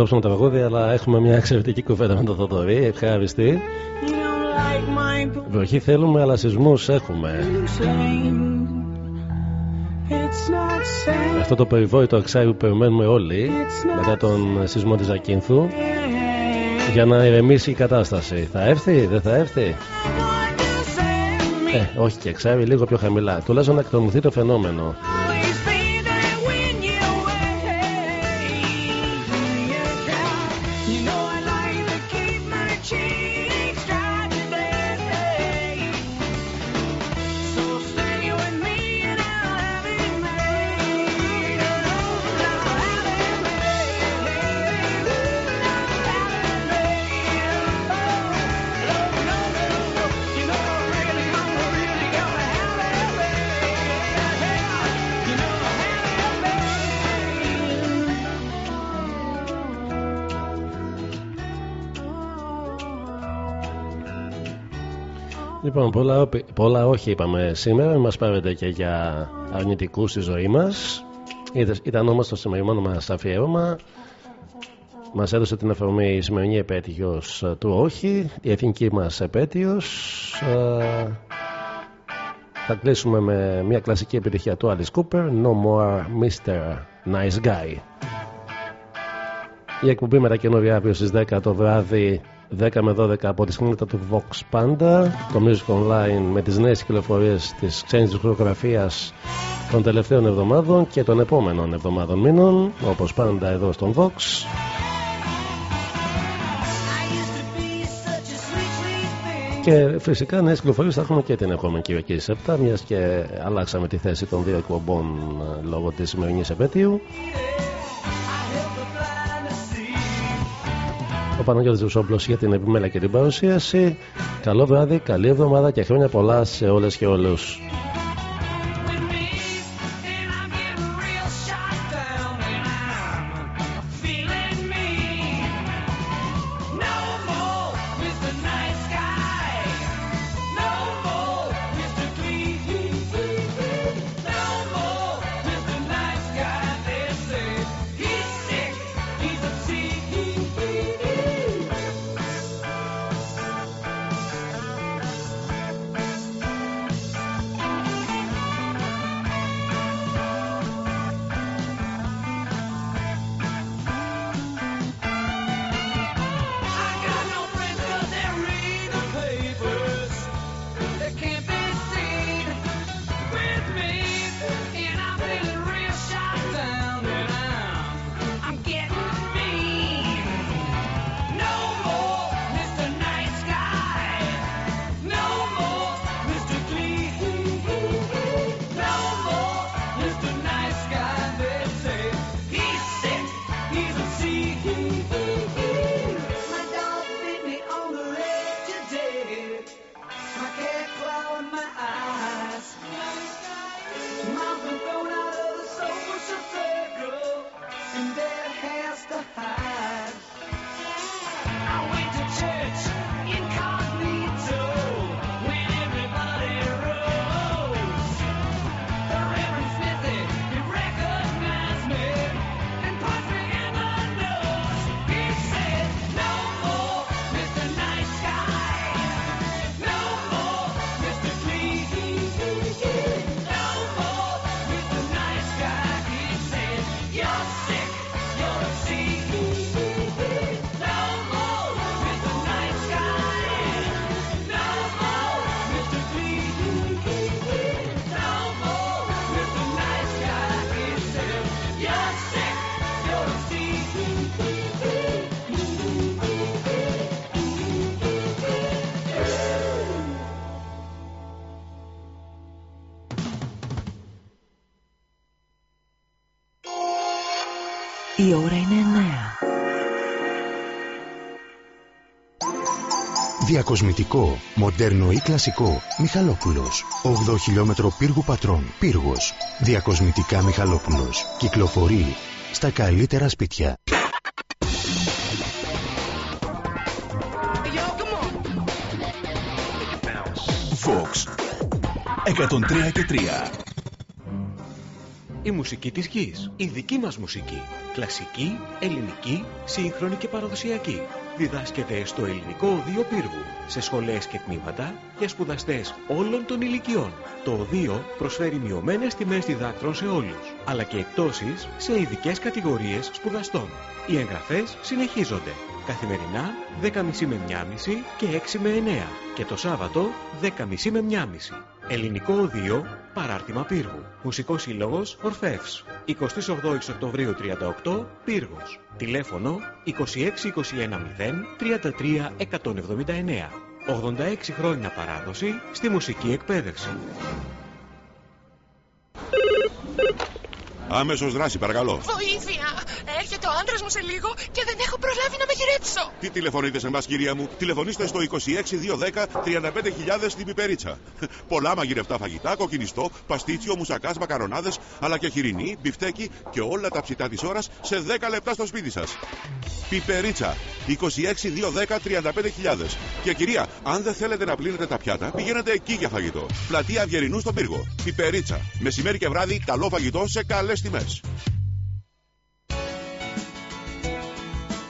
Κόψουμε το τραγούδι, αλλά έχουμε μια εξαιρετική κουβέντα με τον Θοδωρή. Ευχάριστη. you don't like my Βροχή θέλουμε, αλλά σεισμούς έχουμε. saying. It's not safe. Αυτό το περιβόητο εξάρι που περιμένουμε όλοι μετά τον σεισμό της Ακίνθου για να ηρεμήσει η κατάσταση. Θα έρθει, δεν θα έρθει; Ε, όχι και εξάρι, λίγο πιο χαμηλά. Τουλάχιστον να εκτονωθεί το φαινόμενο. Λοιπόν, πολλά, πολλά όχι είπαμε σήμερα. Μην μας πάρετε και για αρνητικούς στη ζωή μας. Είδες- Ήταν όμως το σημερινό μας αφιέρωμα. Μας έδωσε την αφορμή η σημερινή επέτειος ε, του όχι, η εθνική μας επέτειος. Ε, θα κλείσουμε με μια κλασική επιτυχία του Alice Cooper, No More Mr. Nice Guy. Η εκπομπή μετακαινούργια αύριο στις 10 το βράδυ 10 με 12 από τη σκηνήτα του Vox Panda. Το Music Online με τις νέες κυκλοφορίες της ξένης δισκογραφίας των τελευταίων εβδομάδων και των επόμενων εβδομάδων μήνων όπως πάντα εδώ στον Vox. Και φυσικά νέες κυκλοφορίες θα έχουμε και την επόμενη Κυριακή στις 7 μιας και αλλάξαμε τη θέση των δύο εκπομπών ε, λόγω της σημερινής επέτειου ο Παναγιώτης Βουσόπουλος για την επιμέλεια και την παρουσίαση. Καλό βράδυ, καλή εβδομάδα και χρόνια πολλά σε όλες και όλους. Κλασικό. Μιχαλόπουλος. 8 χιλιόμετρο πύργου πατρών. Πύργος. Διακοσμητικά Μιχαλόπουλος. Κυκλοφορεί στα καλύτερα σπίτια. Vox 103 και 3 Η μουσική της γης. Η δική μας μουσική. Κλασική, ελληνική, σύγχρονη και παραδοσιακή. Διδάσκεται στο Ελληνικό Οδείο Πύργου, σε σχολές και τμήματα για σπουδαστές όλων των ηλικιών. Το Οδείο προσφέρει μειωμένες τιμές διδάκτρων σε όλους, αλλά και εκπτώσεις σε ειδικές κατηγορίες σπουδαστών. Οι εγγραφές συνεχίζονται. Καθημερινά 10.30 με 1.30 και 6 με 9 και το Σάββατο 10.30 με 1.30. Ελληνικό Οδείο Παράρτημα Πύργου. Μουσικός Σύλλογος Ορφεύς. 28 Οκτωβρίου 38 Πύργος. Τηλέφωνο 26210 33 179. 86 χρόνια παράδοση στη μουσική εκπαίδευση. Άμεσος δράση, παρακαλώ. Βοήθεια! Έρχεται ο άντρας μου σε λίγο και δεν έχω προλάβει να μαγειρέψω. Τι τηλεφωνείτε σε εμάς, κυρία μου; Τηλεφωνήστε στο 26210 35000 στην πιπερίτσα. <laughs> Πολλά μαγειρευτά φαγητά, κοκκινιστό, παστίτσιο, μουσακάς, μακαρονάδες, αλλά και χοιρινή, μπιφτέκι και όλα τα ψητά της ώρας σε 10 λεπτά στο σπίτι σας. Πιπερίτσα 26210 35000. Και κυρία, αν δεν θέλετε να πλύνετε τα πιάτα, πηγαίνετε εκεί για φαγητό. Πλατεία Αυγερινού στον πύργο. Πιπερίτσα. Μεσημέρι και βράδυ, καλό φαγητό σε καλές τιμές.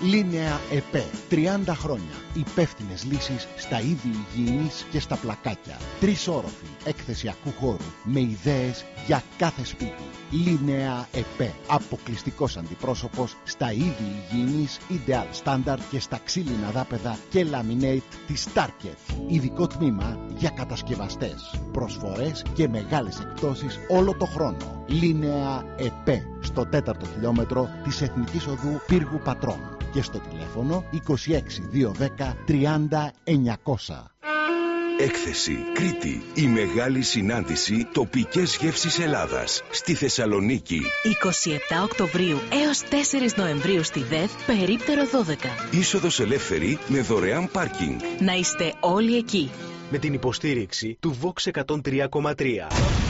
Λίνεα ΕΠΕ. 30 χρόνια. Υπεύθυνες λύσεις στα είδη υγιεινής και στα πλακάκια. Τρεις όροφοι εκθεσιακού χώρου με ιδέες για κάθε σπίτι. Λίνεα ΕΠΕ. Αποκλειστικός αντιπρόσωπος στα είδη υγιεινής Ideal Standard και στα ξύλινα δάπεδα και laminate της Starket. Ειδικό τμήμα για κατασκευαστές. Προσφορές και μεγάλες εκπτώσεις όλο το χρόνο. Λίνεα ΕΠΕ. Στο τέταρτο χιλιόμετρο της Εθνικής Οδού Πύργου Πατρών και στο τηλέφωνο 26210 30 900. Έκθεση Κρήτη. Η μεγάλη συνάντηση τοπικές γεύσεις Ελλάδας. Στη Θεσσαλονίκη. 27 Οκτωβρίου έως 4 Νοεμβρίου στη ΔΕΘ, περίπτερο 12. Είσοδος ελεύθερη με δωρεάν πάρκινγκ. Να είστε όλοι εκεί. Με την υποστήριξη του Vox 103,3.